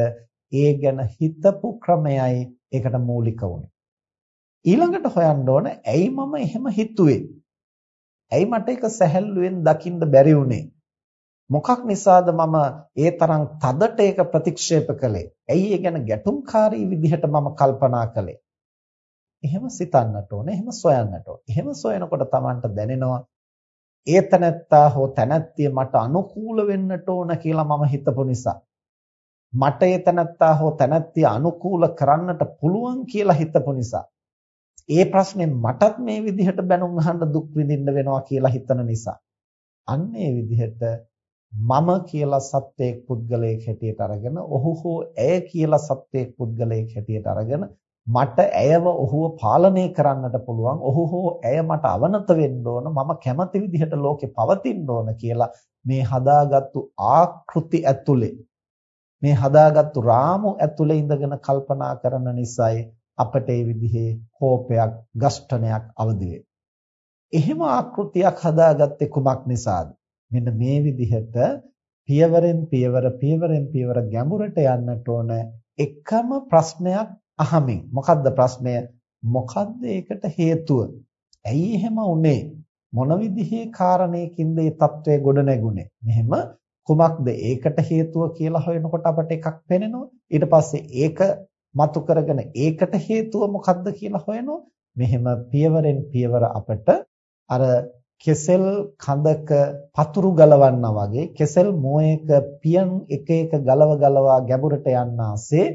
ඒ ගැන හිතපු ක්‍රමයයි ඒකට මූලික වුනේ. ඊළඟට හොයන්න ඕන ඇයි මම එහෙම හිතුවේ? ඇයි මට ඒක සැහැල්ලුවෙන් දකින්න බැරි වුනේ? මොකක් නිසාද මම ඒ තරම් තදට ඒක ප්‍රතික්ෂේප කළේ? ඇයි ඒ ගැන ගැටුම්කාරී විදිහට මම කල්පනා කළේ? එහෙම සිතන්නට ඕන. එහෙම සොයන්නට ඕන. එහෙම සොයනකොට Tamanට දැනෙනවා ඒ තැනැත්තා හෝ තැනැත්තිය මට අනුකූල වෙන්නට ඕන කියලා මම හිතපු නිසා. මට ඒ තැනැත්තා හෝ තැනැත්තිය අනුකූල කරන්නට පුළුවන් කියලා හිතපු නිසා. ඒ ප්‍රශ්නේ මටත් මේ විදිහට බැනුම් අහන්න දුක් විඳින්න වෙනවා කියලා හිතන නිසා. අන්න ඒ විදිහට මම කියලා සත්‍යයක් පුද්ගලයෙක් හැටියට අරගෙන ඔහු හෝ ඇය කියලා සත්‍යයක් පුද්ගලයෙක් හැටියට අරගෙන මට ඇයව ඔහුව පාලනය කරන්නට පුළුවන්. ඔහු හෝ ඇය මට අවනත වෙන්න ඕන. මම කැමති විදිහට ලෝකේ පවතින්න ඕන කියලා මේ හදාගත්තු ආකෘති ඇතුලේ මේ හදාගත්තු රාමු ඇතුලේ ඉඳගෙන කල්පනා කරන නිසායි අපට මේ විදිහේ කෝපයක් ගෂ්ඨනයක් අවදි එහෙම ආකෘතියක් හදාගත්තේ කුමක් නිසාද? මෙන්න මේ විදිහට පියවරෙන් පියවර පියවරෙන් පියවර ගැඹුරට යන්නට ඕන එකම ප්‍රශ්නයක් අහමින්. මොකද්ද ප්‍රශ්නය? මොකද්ද ඒකට හේතුව? ඇයි එහෙම වුනේ? මොන විදිහේ කාරණයකින්ද මේ తත්වය ගොඩ නැගුණේ මෙහෙම කුමක්ද ඒකට හේතුව කියලා හොයනකොට අපට එකක් පේනවා ඊට පස්සේ ඒක මතු කරගෙන ඒකට හේතුව මොකද්ද කියලා හොයනවා මෙහෙම පියවරෙන් පියවර අපට අර කෙසෙල් කඳක පතුරු ගලවන්නා වගේ කෙසෙල් මොයක පියන් එක එක ගලව ගලවා ගැඹුරට යන්නාසේ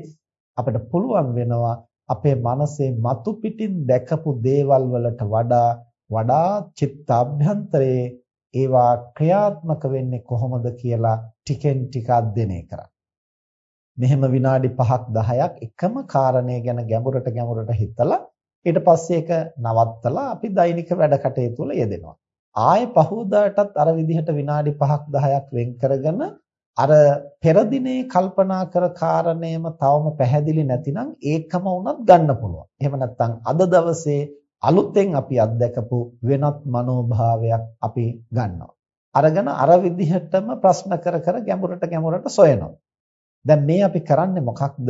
අපිට පුළුවන් වෙනවා අපේ මනසේ මතු පිටින් දැකපු දේවල් වලට වඩා වඩා චිත්තාභ්‍යන්තරයේ ඒවා ක්‍රියාත්මක වෙන්නේ කොහොමද කියලා ටිකෙන් ටික අධ්‍යයනය කරන්න. මෙහෙම විනාඩි 5ක් 10ක් එකම කාරණය ගැන ගැඹුරට ගැඹුරට හිතලා ඊට පස්සේ ඒක නවත්තලා අපි දෛනික වැඩ කටයුතු වල යෙදෙනවා. ආයේ පහුවදාටත් අර විදිහට විනාඩි 5ක් 10ක් වෙන් කරගෙන අර පෙර දිනේ කල්පනා කර කාරණේම තවම පැහැදිලි නැතිනම් ඒකම වුණත් ගන්න පුළුවන්. එහෙම නැත්නම් අද දවසේ අලුතෙන් අපි අත්දැකපු වෙනත් මනෝභාවයක් අපි ගන්නවා. අරගෙන අර විදිහටම ප්‍රශ්න කර කර ගැඹුරට ගැඹුරට සොයනවා. දැන් මේ අපි කරන්නේ මොකක්ද?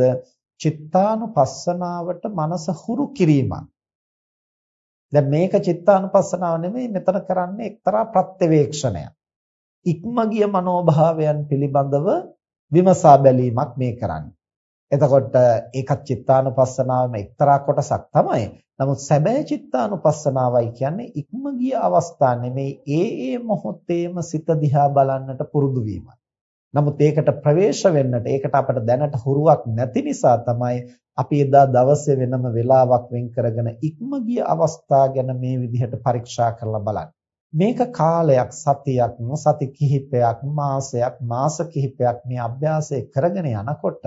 චිත්තානුපස්සනාවට මනස හුරු කිරීමක්. දැන් මේක චිත්තානුපස්සනාව නෙමෙයි මෙතන කරන්නේ එක්තරා ප්‍රත්‍යවේක්ෂණයක්. ඉක්ම ගිය මනෝභාවයන් පිළිබඳව විමසා බැලීමක් මේ කරන්නේ. එතකොට ඒකත් චිත්තානුපස්සනාවම එක්තරා කොටසක් තමයි. නමුත් සැබෑ චිත්තානුපස්සනාවයි කියන්නේ ඉක්ම ගිය අවස්ථා නෙමෙයි ඒ ඒ මොහොතේම සිත දිහා බලන්නට පුරුදු වීමයි. නමුත් ඒකට ප්‍රවේශ වෙන්නට ඒකට අපට දැනට හුරුවක් නැති නිසා තමයි අපි එදා දවසේ වෙනම වෙලාවක් වෙන් කරගෙන ඉක්ම ගිය අවස්ථා ගැන මේ විදිහට පරීක්ෂා කරලා බලන්නේ. මේක කාලයක් සතියක් සති කිහිපයක් මාසයක් මාස කිහිපයක් මේ අභ්‍යාසය කරගෙන යනකොට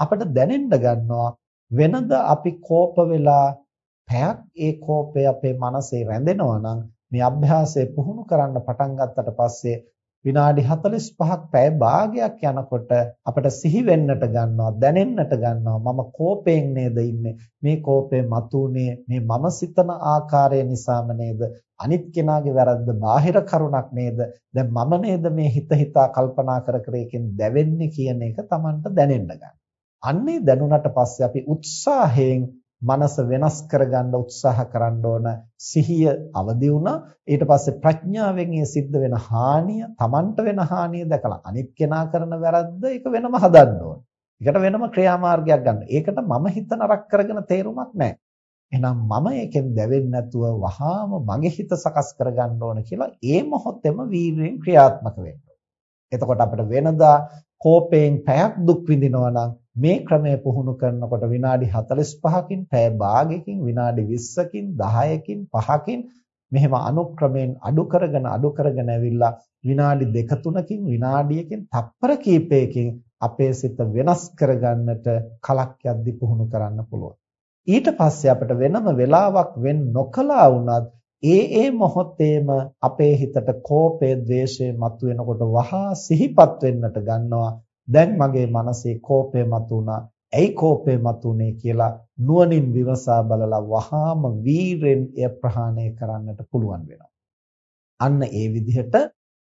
අපිට දැනෙන්න ගන්නවා වෙනද අපි කෝප වෙලා පැයක් ඒ කෝපය අපේ මනසේ රැඳෙනවා නම් මේ අභ්‍යාසය පුහුණු කරන්න පටන් ගත්තට පස්සේ විනාඩි 45ක් පැය භාගයක් යනකොට අපිට සිහි වෙන්නට ගන්නවා දැනෙන්නට ගන්නවා. මම කෝපයෙන් නේද ඉන්නේ? මේ කෝපය මතුනේ මේ මම සිතන ආකාරය නිසාම නේද? අනිත් කෙනාගේ වැරද්ද බාහිර කරුණක් නේද? දැන් මම නේද මේ හිත හිතා කල්පනා කර කර එකෙන් දැවෙන්නේ කියන එක Tamanට දැනෙන්න ගන්න. අන්නේ දැනුණට පස්සේ අපි උත්සාහයෙන් මනස වෙනස් කරගන්න උත්සාහ කරන්න ඕන සිහිය අවදි වුණා ඊට පස්සේ ප්‍රඥාවෙන් ඒ සිද්ධ වෙන හානිය Tamanට වෙන හානිය දැකලා අනිත් කෙනා කරන වැරද්ද ඒක වෙනම හදන්න ඕන. ඒකට වෙනම ක්‍රියාමාර්ගයක් ගන්න. ඒකට මම හිත නරක කරගෙන තේරුමක් නැහැ. එහෙනම් මම ඒකෙන් දැවෙන්නේ නැතුව වහාම මගේ හිත සකස් කරගන්න ඕන කියලා ඒ මොහොතේම වීර්යෙන් ක්‍රියාත්මක වෙන්න. එතකොට අපිට වෙනදා කෝපයෙන් පැයක් දුක් විඳිනවා නම් මේ ක්‍රමය පුහුණු කරනකොට විනාඩි 45කින් පැය භාගයකින් විනාඩි 20කින් 10කින් 5කින් මෙහෙම අනුක්‍රමයෙන් අඩු කරගෙන අඩු කරගෙන ඇවිල්ලා විනාඩි දෙක තුනකින් විනාඩියකින් තප්පර කීපයකින් අපේ සිත වෙනස් කරගන්නට කලක් යද්දි පුහුණු කරන්න පුළුවන්. ඊට පස්සේ අපිට වෙනම වෙලාවක් වෙන් නොකලා වුණත් ඒ ඒ මොහොතේම අපේ හිතට කෝපය, ද්වේෂය මතුවෙනකොට වහා සිහිපත් වෙන්නට ගන්නවා. දැන් මගේ මනසේ කෝපය මතුණා. ඇයි කෝපය මතුනේ කියලා නුවණින් විමසා බලලා වහාම වීරෙන් එය ප්‍රහාණය කරන්නට පුළුවන් වෙනවා. අන්න ඒ විදිහට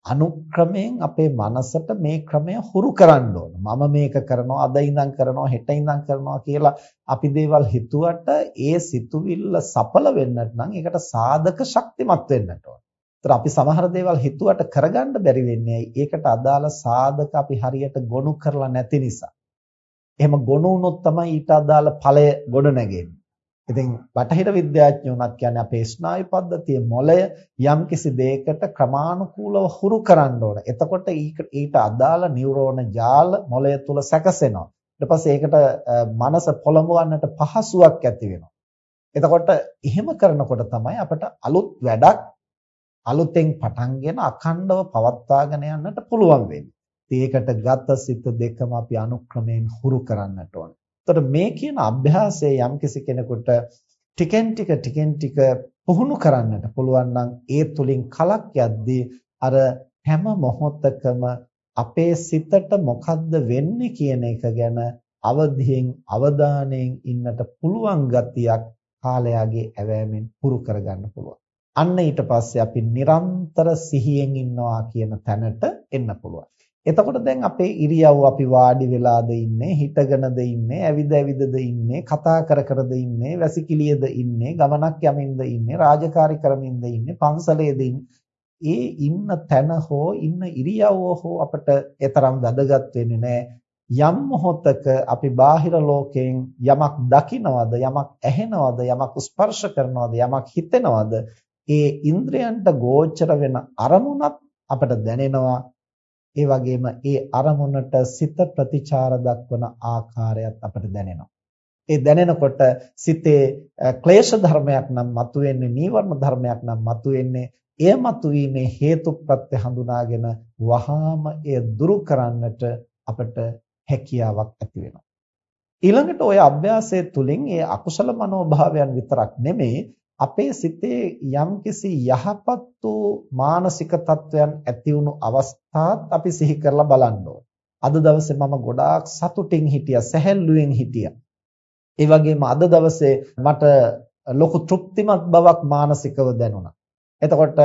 අනුක්‍රමයෙන් අපේ මනසට මේ ක්‍රමය හුරු කරන්න ඕන. මම මේක කරනවා අද ඉඳන් කරනවා හෙට ඉඳන් කරනවා කියලා අපි දේවල් හිතුවට ඒ සිතුවිල්ල සඵල වෙන්නට නම් ඒකට සාධක ශක්තිමත් වෙන්නට ඕන. ඒතර අපි සමහර දේවල් හිතුවට කරගන්න බැරි වෙන්නේ ඒකට අදාළ සාධක අපි හරියට ගොනු කරලා නැති නිසා. එහෙම ගොනු වුණොත් තමයි ඊට අදාළ ඵලය ගොඩ නැගෙන්නේ. ඉතින් බටහිර විද්‍යාඥයෝනත් කියන්නේ අපේ ස්නායු පද්ධතියේ මොළය යම්කිසි දෙයකට ක්‍රමානුකූලව හුරු කරන්න ඕන. එතකොට ඊට අදාළ නියුරෝන ජාල මොළය තුල සැකසෙනවා. ඊට පස්සේ ඒකට මනස පොළඹවන්නට පහසුවක් ඇති වෙනවා. එතකොට එහෙම කරනකොට තමයි අපිට අලුත් වැඩක් අලුතෙන් පටන්ගෙන අඛණ්ඩව පවත්වාගෙන යන්නට පුළුවන් වෙන්නේ. ඒකට ගත සිත දෙකම අපි අනුක්‍රමයෙන් හුරු කරන්නට ඕනේ. එතකොට මේ කියන අභ්‍යාසය යම්කිසි කෙනෙකුට ටිකෙන් ටික ටිකෙන් ටික පුහුණු කරන්නට පුළුවන් නම් ඒ තුලින් කලක් යද්දී අර හැම මොහොතකම අපේ සිතට මොකද්ද වෙන්නේ කියන එක ගැන අවධියෙන් අවධානයෙන් ඉන්නට පුළුවන් ගතියක් කාලයාගේ ඇවෑමෙන් පුරු කරගන්න පුළුවන්. අන්න ඊට පස්සේ අපි නිරන්තර සිහියෙන් ඉන්නවා කියන තැනට එන්න පුළුවන්. එතකොට දැන් අපේ ඉරියව් අපි වාඩි වෙලාද ඉන්නේ හිටගෙනද ඉන්නේ ඇවිද ඇවිදද ඉන්නේ කතා කර කරද ඉන්නේ වැසිකිළියද ඉන්නේ ගමනක් යමින්ද ඉන්නේ රාජකාරී කරමින්ද ඉන්නේ පන්සලේද ඒ ඉන්න තැන හෝ ඉන්න ඉරියව්ව හෝ අපට ඒතරම් වැදගත් වෙන්නේ නැහැ යම් මොහොතක අපි බාහිර ලෝකයෙන් යමක් දකිනවද යමක් ඇහෙනවද යමක් ස්පර්ශ කරනවද යමක් හිතෙනවද ඒ ඉන්ද්‍රයන්ට ගෝචර වෙන අරමුණත් අපට දැනෙනවා ඒ වගේම ඒ අරමුණට සිත ප්‍රතිචාර දක්වන ආකාරයත් අපට දැනෙනවා. ඒ දැනෙනකොට සිතේ ක්ලේශ ධර්මයක් නම් මතුවෙන්නේ නීවරණ ධර්මයක් නම් මතුවෙන්නේ එය මතුවීමේ හේතු ප්‍රත්‍ය හඳුනාගෙන වහාම එය දුරු කරන්නට අපට හැකියාවක් ඇති වෙනවා. ඊළඟට ওই අභ්‍යාසය තුළින් ඒ අකුසල මනෝභාවයන් විතරක් නෙමෙයි අපේ සිතේ යම්කිසි යහපත් වූ මානසික තත්වයන් ඇති වුණු අවස්ථාත් අපි සිහි කරලා බලන්න අද දවසේ මම ගොඩාක් සතුටින් හිටියා, සැහැල්ලුවෙන් හිටියා. ඒ වගේම අද දවසේ මට ලොකු තෘප්තිමත් බවක් මානසිකව දැනුණා. එතකොට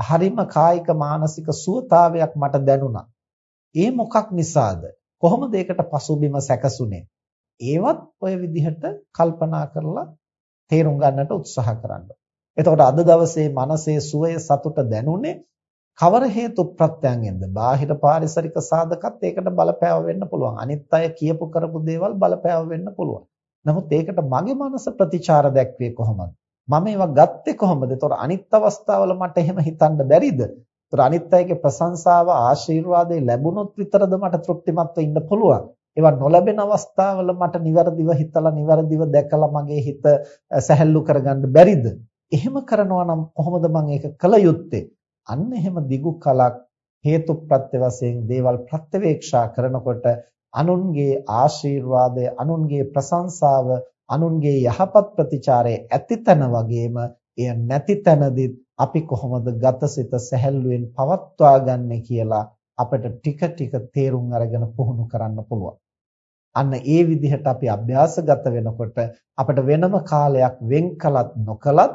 හරිම කායික මානසික සුවතාවයක් මට දැනුණා. ඒ මොකක් නිසාද? කොහොමද ඒකට පසුබිම සැකසුනේ? ඒවත් ඔය විදිහට කල්පනා කරලා තේරුම් ගන්නට උත්සාහ කරන්න. එතකොට අද දවසේ මනසේ සුවය සතුට දැනුනේ කවර හේතු ප්‍රත්‍යයෙන්ද? බාහිර පාරිසරික සාධකත් ඒකට බලපෑව වෙන්න පුළුවන්. අනිත් අය කියපු කරපු දේවල් බලපෑව වෙන්න පුළුවන්. නමුත් ඒකට මගේ මනස ප්‍රතිචාර දැක්වේ කොහොමද? මම ඒවා ගත්තේ කොහොමද? ඒතකොට අනිත් අවස්ථාවල මට එහෙම හිතන්න බැරිද? ඒතකොට අනිත් අයගේ ප්‍රශංසාව ආශිර්වාදේ ලැබුණොත් විතරද මට තෘප්තිමත්ව ඉන්න පුළුවන්? ඒවා නොලැබෙන අවස්ථාවල මට નિවරදිව හිතලා નિවරදිව දැකලා මගේ හිත සැහැල්ලු කරගන්න බැරිද? එහෙම කරනවා නම් කොහොමද මම ඒක කළ යුත්තේ? අන්න එහෙම දිගු කලක් හේතු ප්‍රත්‍ය වශයෙන් දේවල් ප්‍රත්‍යවේක්ෂා කරනකොට අනුන්ගේ ආශිර්වාදය, අනුන්ගේ ප්‍රශංසාව, අනුන්ගේ යහපත් ප්‍රතිචාරය ඇතිතන වගේම එය නැතිතනදිත් අපි කොහොමද ගතසිත සැහැල්ලුවෙන් පවත්වා ගන්නෙ කියලා අපිට ටික ටික තේරුම් අරගෙන පුහුණු කරන්න පුළුවන්. අන්න ඒ විදිහට අපි අභ්‍යාසගත වෙනකොට අපිට වෙනම කාලයක් වෙන් කලත් නොකලත්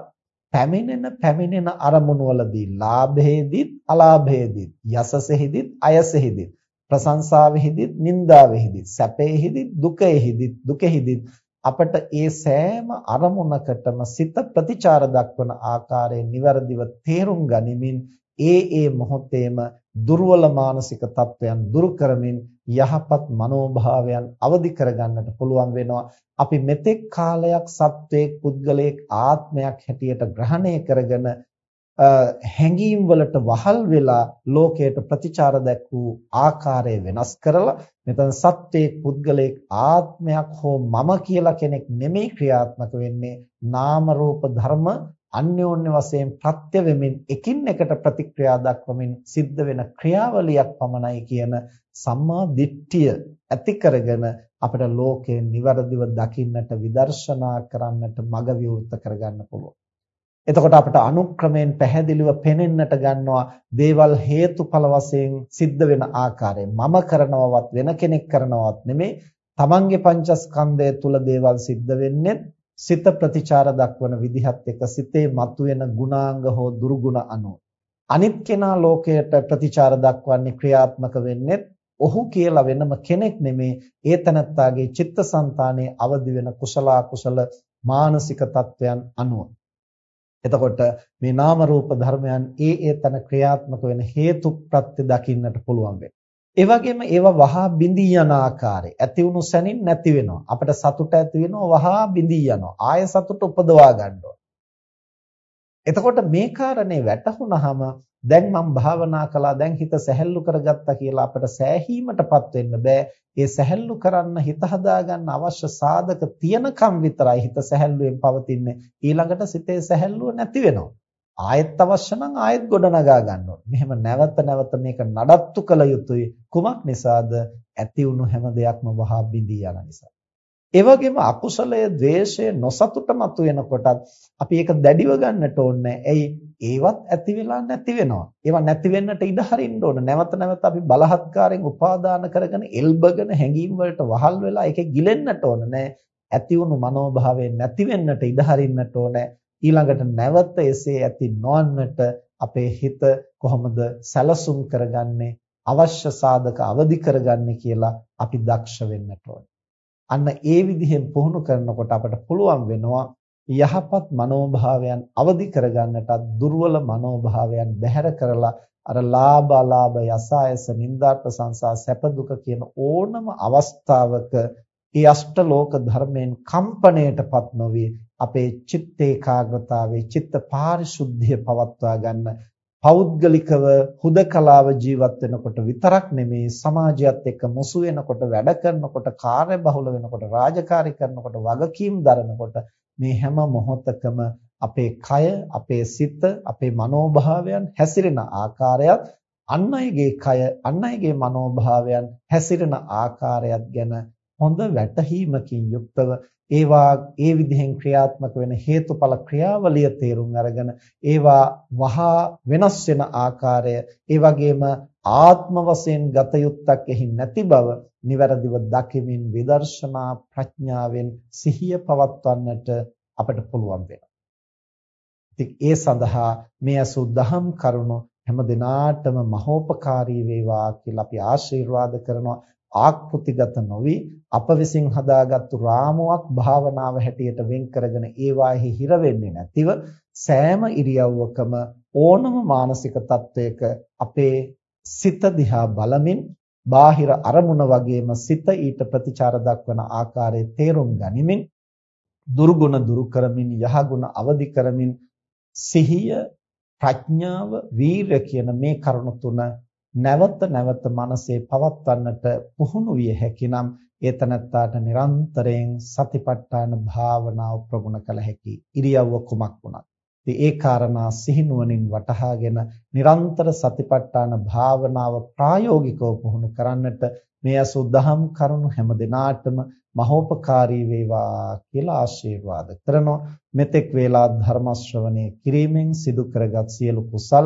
පැමිණෙන පැමිණෙන අරමුණු වලදී ලාභෙහිදීත් අලාභෙහිදීත් යසසෙහිදීත් අයසෙහිදීත් ප්‍රශංසාවෙහිදීත් නින්දාවෙහිදීත් සැපෙහිදීත් දුකෙහිදීත් දුකෙහිදීත් අපට ඒ සෑම අරමුණකටම සිත ප්‍රතිචාර දක්වන ආකාරයෙන් નિවරදිව තේරුම් ගනිමින් ඒ ඒ මොහොතේම දුර්වල මානසික තත්වයන් දුරු කරමින් යහපත් මනෝභාවයන් අවදි කරගන්නට පුළුවන් වෙනවා. අපි මෙතෙක් කාලයක් සත්වයේ පුද්ගලයක ආත්මයක් හැටියට ග්‍රහණය කරගෙන හැඟීම් වලට වහල් වෙලා ලෝකයට ප්‍රතිචාර දක්වූ ආකාරය වෙනස් කරලා මෙතන සත්වයේ පුද්ගලයක ආත්මයක් හෝ මම කියලා කෙනෙක් නෙමෙයි ක්‍රියාත්මක වෙන්නේ නාම රූප ධර්ම අන්‍යෝන්‍ය වශයෙන් ප්‍රත්‍ය වෙමින් එකින් එකට ප්‍රතික්‍රියා දක්වමින් සිද්ධ වෙන ක්‍රියාවලියක් පමණයි කියන සම්මා දිට්ඨිය ඇති කරගෙන අපිට ලෝකය નિවරදිව දකින්නට විදර්ශනා කරන්නට මඟ විවෘත කරගන්න පුළුවන්. එතකොට අපිට අනුක්‍රමයෙන් පැහැදිලිව පෙනෙන්නට ගන්නවා දේවල් හේතුඵල වශයෙන් සිද්ධ වෙන ආකාරය. මම කරනවවත් වෙන කෙනෙක් කරනවත් නෙමෙයි. තමන්ගේ පංචස්කන්ධය තුල දේවල් සිද්ධ වෙන්නේ සිත ප්‍රතිචාර දක්වන විදිහත් එක්ක සිතේ මතුවෙන ගුණාංග හෝ දුර්ගුණ අනුව. අනිත් කෙනා ලෝකයට ප්‍රතිචාර දක්වන්නේ ක්‍රියාත්මක වෙන්නේ ඔහු කියලා වෙනම කෙනෙක් නෙමේ. ඒ තනත්තාගේ චිත්තසංතානයේ අවදි වෙන කුසල කුසල මානසික තත්වයන් අනුව. එතකොට මේ නාම රූප ධර්මයන් ඒ ඒ තන ක්‍රියාත්මක වෙන හේතු ප්‍රත්‍ය දකින්නට පුළුවන් වෙනවා. ඒ වගේම ඒවා වහා බිඳී යන ආකාරය ඇති වුණු සැනින් නැති වෙනවා. අපිට සතුට ඇති වෙනවා වහා බිඳී යනවා. ආය සතුට උපදවා ගන්නවා. එතකොට මේ කාරණේ වැටහුනහම දැන් මම භාවනා කළා දැන් හිත සැහැල්ලු කරගත්තා කියලා අපිට සෑහීමටපත් වෙන්න බෑ. ඒ සැහැල්ලු කරන්න හිත හදාගන්න අවශ්‍ය සාධක තියනකම් විතරයි හිත සැහැල්ලුවෙන් පවතින්නේ. ඊළඟට සිතේ සැහැල්ලුව නැති වෙනවා. ආයෙත් අවශ්‍ය නම් ආයෙත් ගොඩනගා ගන්න ඕනේ. මෙහෙම නැවත නැවත මේක නඩත්තු කළ යුතුයි. කුමක් නිසාද? ඇති වුණු හැම දෙයක්ම වහා බිඳී යන නිසා. ඒ වගේම අකුසලය, ද්වේෂය, නොසතුට මතු වෙනකොටත් අපි ඒක දැඩිව ගන්නට ඕනේ. ඇයි? ඒවත් ඇති වෙලා නැති වෙනවා. ඒවා නැති වෙන්නට ඉඩ හරින්න ඕන. නැවත නැවත අපි බලහත්කාරයෙන් උපාදාන කරගෙන එල්බගෙන හැඟීම් වලට වහල් වෙලා ඒකේ ගිලෙන්නට ඕන නෑ. ඇති වුණු මනෝභාවයෙන් නැති වෙන්නට ඉඩ හරින්නට ඕනේ. ඊළඟට නැවත එසේ ඇති නොවන්නට අපේ හිත කොහොමද සැලසුම් කරගන්නේ අවශ්‍ය සාධක අවදි කරගන්නේ කියලා අපි දක්ෂ වෙන්නට ඕනේ. අන්න ඒ විදිහෙන් පුහුණු කරනකොට අපට පුළුවන් වෙනවා යහපත් මනෝභාවයන් අවදි කරගන්නටත් දුර්වල මනෝභාවයන් බැහැර කරලා අර ලාභ අලාභ යසායස නිന്ദා ප්‍රශංසා සැප දුක කියන ඕනම අවස්ථාවක ඒ අෂ්ටලෝක ධර්මයෙන් කම්පණයටපත් නොවි අපේ චිත්ත ඒකාග්‍රතාවයේ චිත්ත පාරිශුද්ධිය පවත්වා ගන්න පෞද්ගලිකව හුදකලාව ජීවත් වෙනකොට විතරක් නෙමේ සමාජයත් එක්ක මුසු වෙනකොට වැඩ කරනකොට කාර්යබහුල වෙනකොට රාජකාරී කරනකොට වගකීම් දරනකොට මේ හැම මොහොතකම අපේ කය අපේ සිත අපේ මනෝභාවයන් හැසිරෙන ආකාරයත් අන් අයගේ කය අන් අයගේ මනෝභාවයන් හැසිරෙන ආකාරයත් ගැන හොඳ වැටහීමකින් යුක්තව ඒවා ඒ විදිහෙන් ක්‍රියාත්මක වෙන හේතුඵල ක්‍රියාවලිය තේරුම් අරගෙන ඒවා වහා වෙනස් වෙන ආකාරය ඒ වගේම ආත්ම වශයෙන් ගත යුත්තක් එහි නැති බව નિවරදිව දකිමින් විදර්ශනා ප්‍රඥාවෙන් සිහිය පවත්වන්නට අපට පුළුවන් වෙනවා. ඉතින් ඒ සඳහා මේ අසුද්ධහම් කරුණ හැම දිනාටම මහෝපකාරී වේවා කියලා අපි ආශිර්වාද කරනවා. ආකෘතිගත නොවි අප විසින් හදාගත්තු රාමුවක් භාවනාව හැටියට වෙන් කරගෙන ඒවාෙහි හිර වෙන්නේ නැතිව සෑම ඉරියව්වකම ඕනම මානසික තත්වයක අපේ සිත දිහා බලමින් බාහිර අරමුණ වගේම සිත ඊට ප්‍රතිචාර දක්වන ආකාරයේ තේරුම් ගනිමින් දුර්ගුණ දුරු කරමින් යහගුණ අවදි කරමින් සිහිය ප්‍රඥාව වීරය කියන මේ කරුණු තුන නැවත නැවත මනසේ පවත්වන්නට පුහුණු විය හැකිනම් ඒතනත්තාට නිරන්තරයෙන් සතිපට්ඨාන භාවනාව ප්‍රගුණ කළ හැකි ඉරියව්ව කුමක් වුණත්. ඉතින් ඒ කාරණා සිහිනුවණින් වටහාගෙන නිරන්තර සතිපට්ඨාන භාවනාව ප්‍රායෝගිකව පුහුණු කරන්නට මේ අසුද්ධහම් කරුණු හැම දිනාටම මහෝපකාරී වේවා කියලා ආශිර්වාද කරනවා. මෙතෙක් වේලා ධර්ම ශ්‍රවණය කිරීමෙන් සිදු කරගත් සියලු කුසල්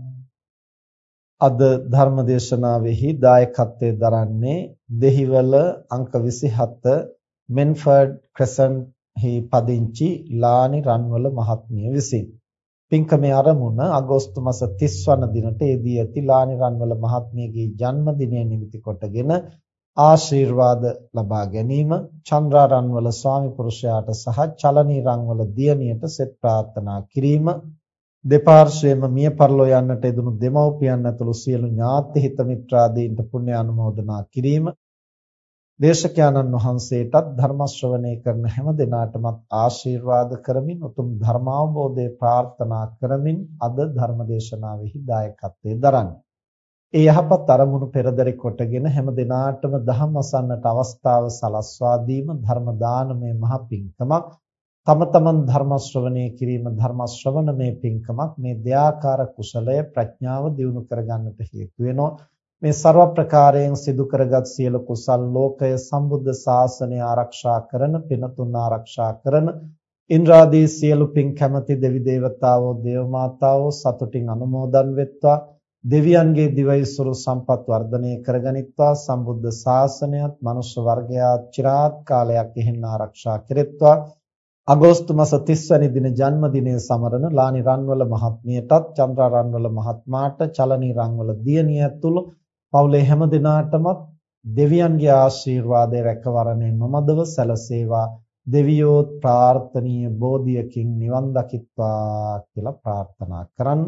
අද ධර්ම දේශනාවෙහි දායකත්වයෙන් දරන්නේ දෙහිවල අංක 27 මෙන්ෆර්ඩ් ක්‍රසන්ට් හි පදිංචි ලානි රන්වල මහත්මිය විසින්. පින්කමේ ආරමුණ අගෝස්තු මාස 30 වන දිනට එදී ඇති ලානි රන්වල මහත්මියගේ ජන්මදිනය නිමිති කොටගෙන ආශිර්වාද ලබා ගැනීම චන්ද්‍රා රන්වල ස්වාමි පුරුෂයාට සහ චලනී රන්වල දියණියට සෙත් ප්‍රාර්ථනා කිරීම දෙපාර්ශ්වයේම මිය පරලෝ යන්නට යෙදුණු දෙමව්පියන් ඇතුළු සියලු ඥාති හිත මිත්‍රාදීන්ට පුණ්‍ය අනුමෝදනා කිරීම දේශකයන්න් වහන්සේටත් ධර්ම ශ්‍රවණය කරන හැම දිනාටම ආශිර්වාද කරමින් උතුම් ධර්මාවබෝධය ප්‍රාර්ථනා කරමින් අද ධර්ම දේශනාවෙහි දායකත්වයෙන් දරන්නේ. ඒ යහපත් අරමුණු පෙරදරි කොටගෙන හැම දිනාටම ධම්ම අසන්නට අවස්ථාව සලස්වා දීම ධර්ම දානමය මහ පිංකමක් තම තමන් ධර්ම ශ්‍රවණය කිරීම ධර්ම ශ්‍රවණමේ පින්කමක් මේ දෙයාකාර කුසලය ප්‍රඥාව දියුණු කරගන්නට හේතු වෙනවා. මේ ਸਰව ප්‍රකාරයෙන් සිදු කරගත් සියලු කුසල් ලෝකය සම්බුද්ධ ශාසනය ආරක්ෂා කරන පින තුන ආරක්ෂා කරන ඉන්ද්‍රාදී සියලු පින් කැමැති දෙවි දේවතාවෝ දේව මාතාවෝ සතුටින් අනුමෝදන් වෙත්වා. දෙවියන්ගේ දිවයිසුරු සම්පත් වර්ධනය කරගනිත්වා. සම්බුද්ධ ශාසනයත් මනුෂ්‍ය වර්ගයාත් চিරාත් කාලයක් එහෙන් ආරක්ෂා කෙරෙත්වා. අගෝස්තු මාස 30 වැනි දින ජන්මදිනයේ සමරන ලානි රන්වල මහත්මියටත් චන්ද්‍රා රන්වල මහත්මාට චලනී රන්වල දියණිය ඇතුළු පවුලේ හැම දිනාටමත් දෙවියන්ගේ ආශිර්වාදය රැකවරණය නොමදව සැලසේවා. දෙවියෝ ප්‍රාර්ථනීය බෝධියකින් නිවන් දකිත්වා කියලා ප්‍රාර්ථනා කරන්න.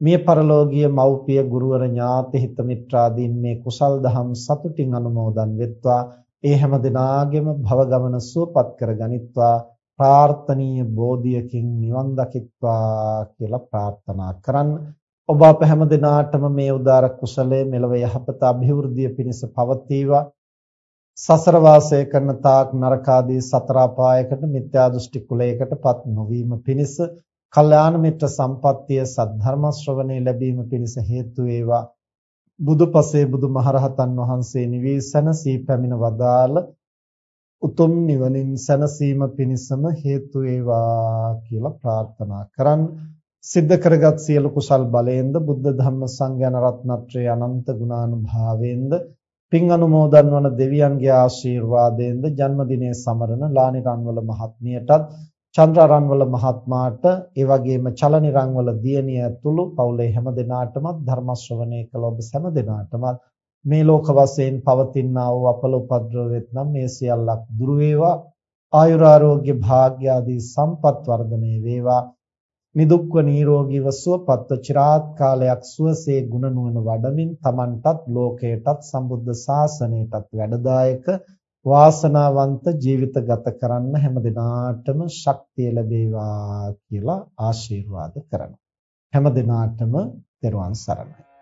මිය පරලෝකීය මව්පිය ගුරුවර ඥාති හිත මිත්‍රාදීන් මේ කුසල් දහම් සතුටින් අනුමෝදන් වෙත්වා. ඒ හැම දිනාගෙම භව ගමන සුවපත් කරගනිත්වා ප්‍රාර්ථනීය බෝධියකින් නිවන් දකිත්වා කියලා ප්‍රාර්ථනා කරන්න. ඔබ අප හැම දිනාටම මේ උදාර කුසලයේ මෙලව යහපත અભිවෘද්ධිය පිණිස පවතිවා. සසර වාසය කරන තාක් නරකාදී සතර අපායකට මිත්‍යා දෘෂ්ටි කුලයකටපත් නොවීම පිණිස කල්යාණ මිත්‍ර සම්පත්තිය සද්ධර්ම ශ්‍රවණේ ලැබීම පිණිස හේතු වේවා. බුදුපසේ බුදුමහරහතන් වහන්සේ නිවේසන සී පැමිණ වදාළ උතුම් නිවනින් සැනසීම පිණිසම හේතු වේවා කියලා ප්‍රාර්ථනා කරන් සිද්ධ කරගත් සියලු කුසල් බලයෙන්ද බුද්ධ ධම්ම සංඝයාන රත්නත්‍රයේ අනන්ත ගුණානුභාවයෙන්ද පින් අනුමෝදන් වන දෙවියන්ගේ ආශිර්වාදයෙන්ද ජන්මදිනයේ සමරන ලානිරන්වල මහත්මියටත් චන්ද්‍රාරන්වල මහත්මාට ඒ වගේම චලනිරන්වල දියණිය ඇතුළු පවුලේ හැම දෙනාටමත් ධර්ම ශ්‍රවණය කළ ඔබ හැම දෙනාටමත් මේ ලෝක වශයෙන් පවතිනා වූ අපල උපද්‍රව වෙත්නම් මේ සියල්ලක් දුරු වේවා. ආයුරාෝග්‍ය භාග්‍ය ආදී සම්පත් වර්ධනය වේවා. නිදුක්ව නිරෝගීව සුවපත්ව চিරාත් කාලයක් සුවසේ ගුණ නුවණ වඩමින් Tamanටත් ලෝකයටත් සම්බුද්ධ ශාසනයටත් වැඩදායක වාසනාවන්ත ජීවිත ගත කරන්න හැම දිනාටම ශක්තිය ලැබේවා කියලා ආශිර්වාද කරනවා. හැම දිනාටම තෙරුවන් සරණයි.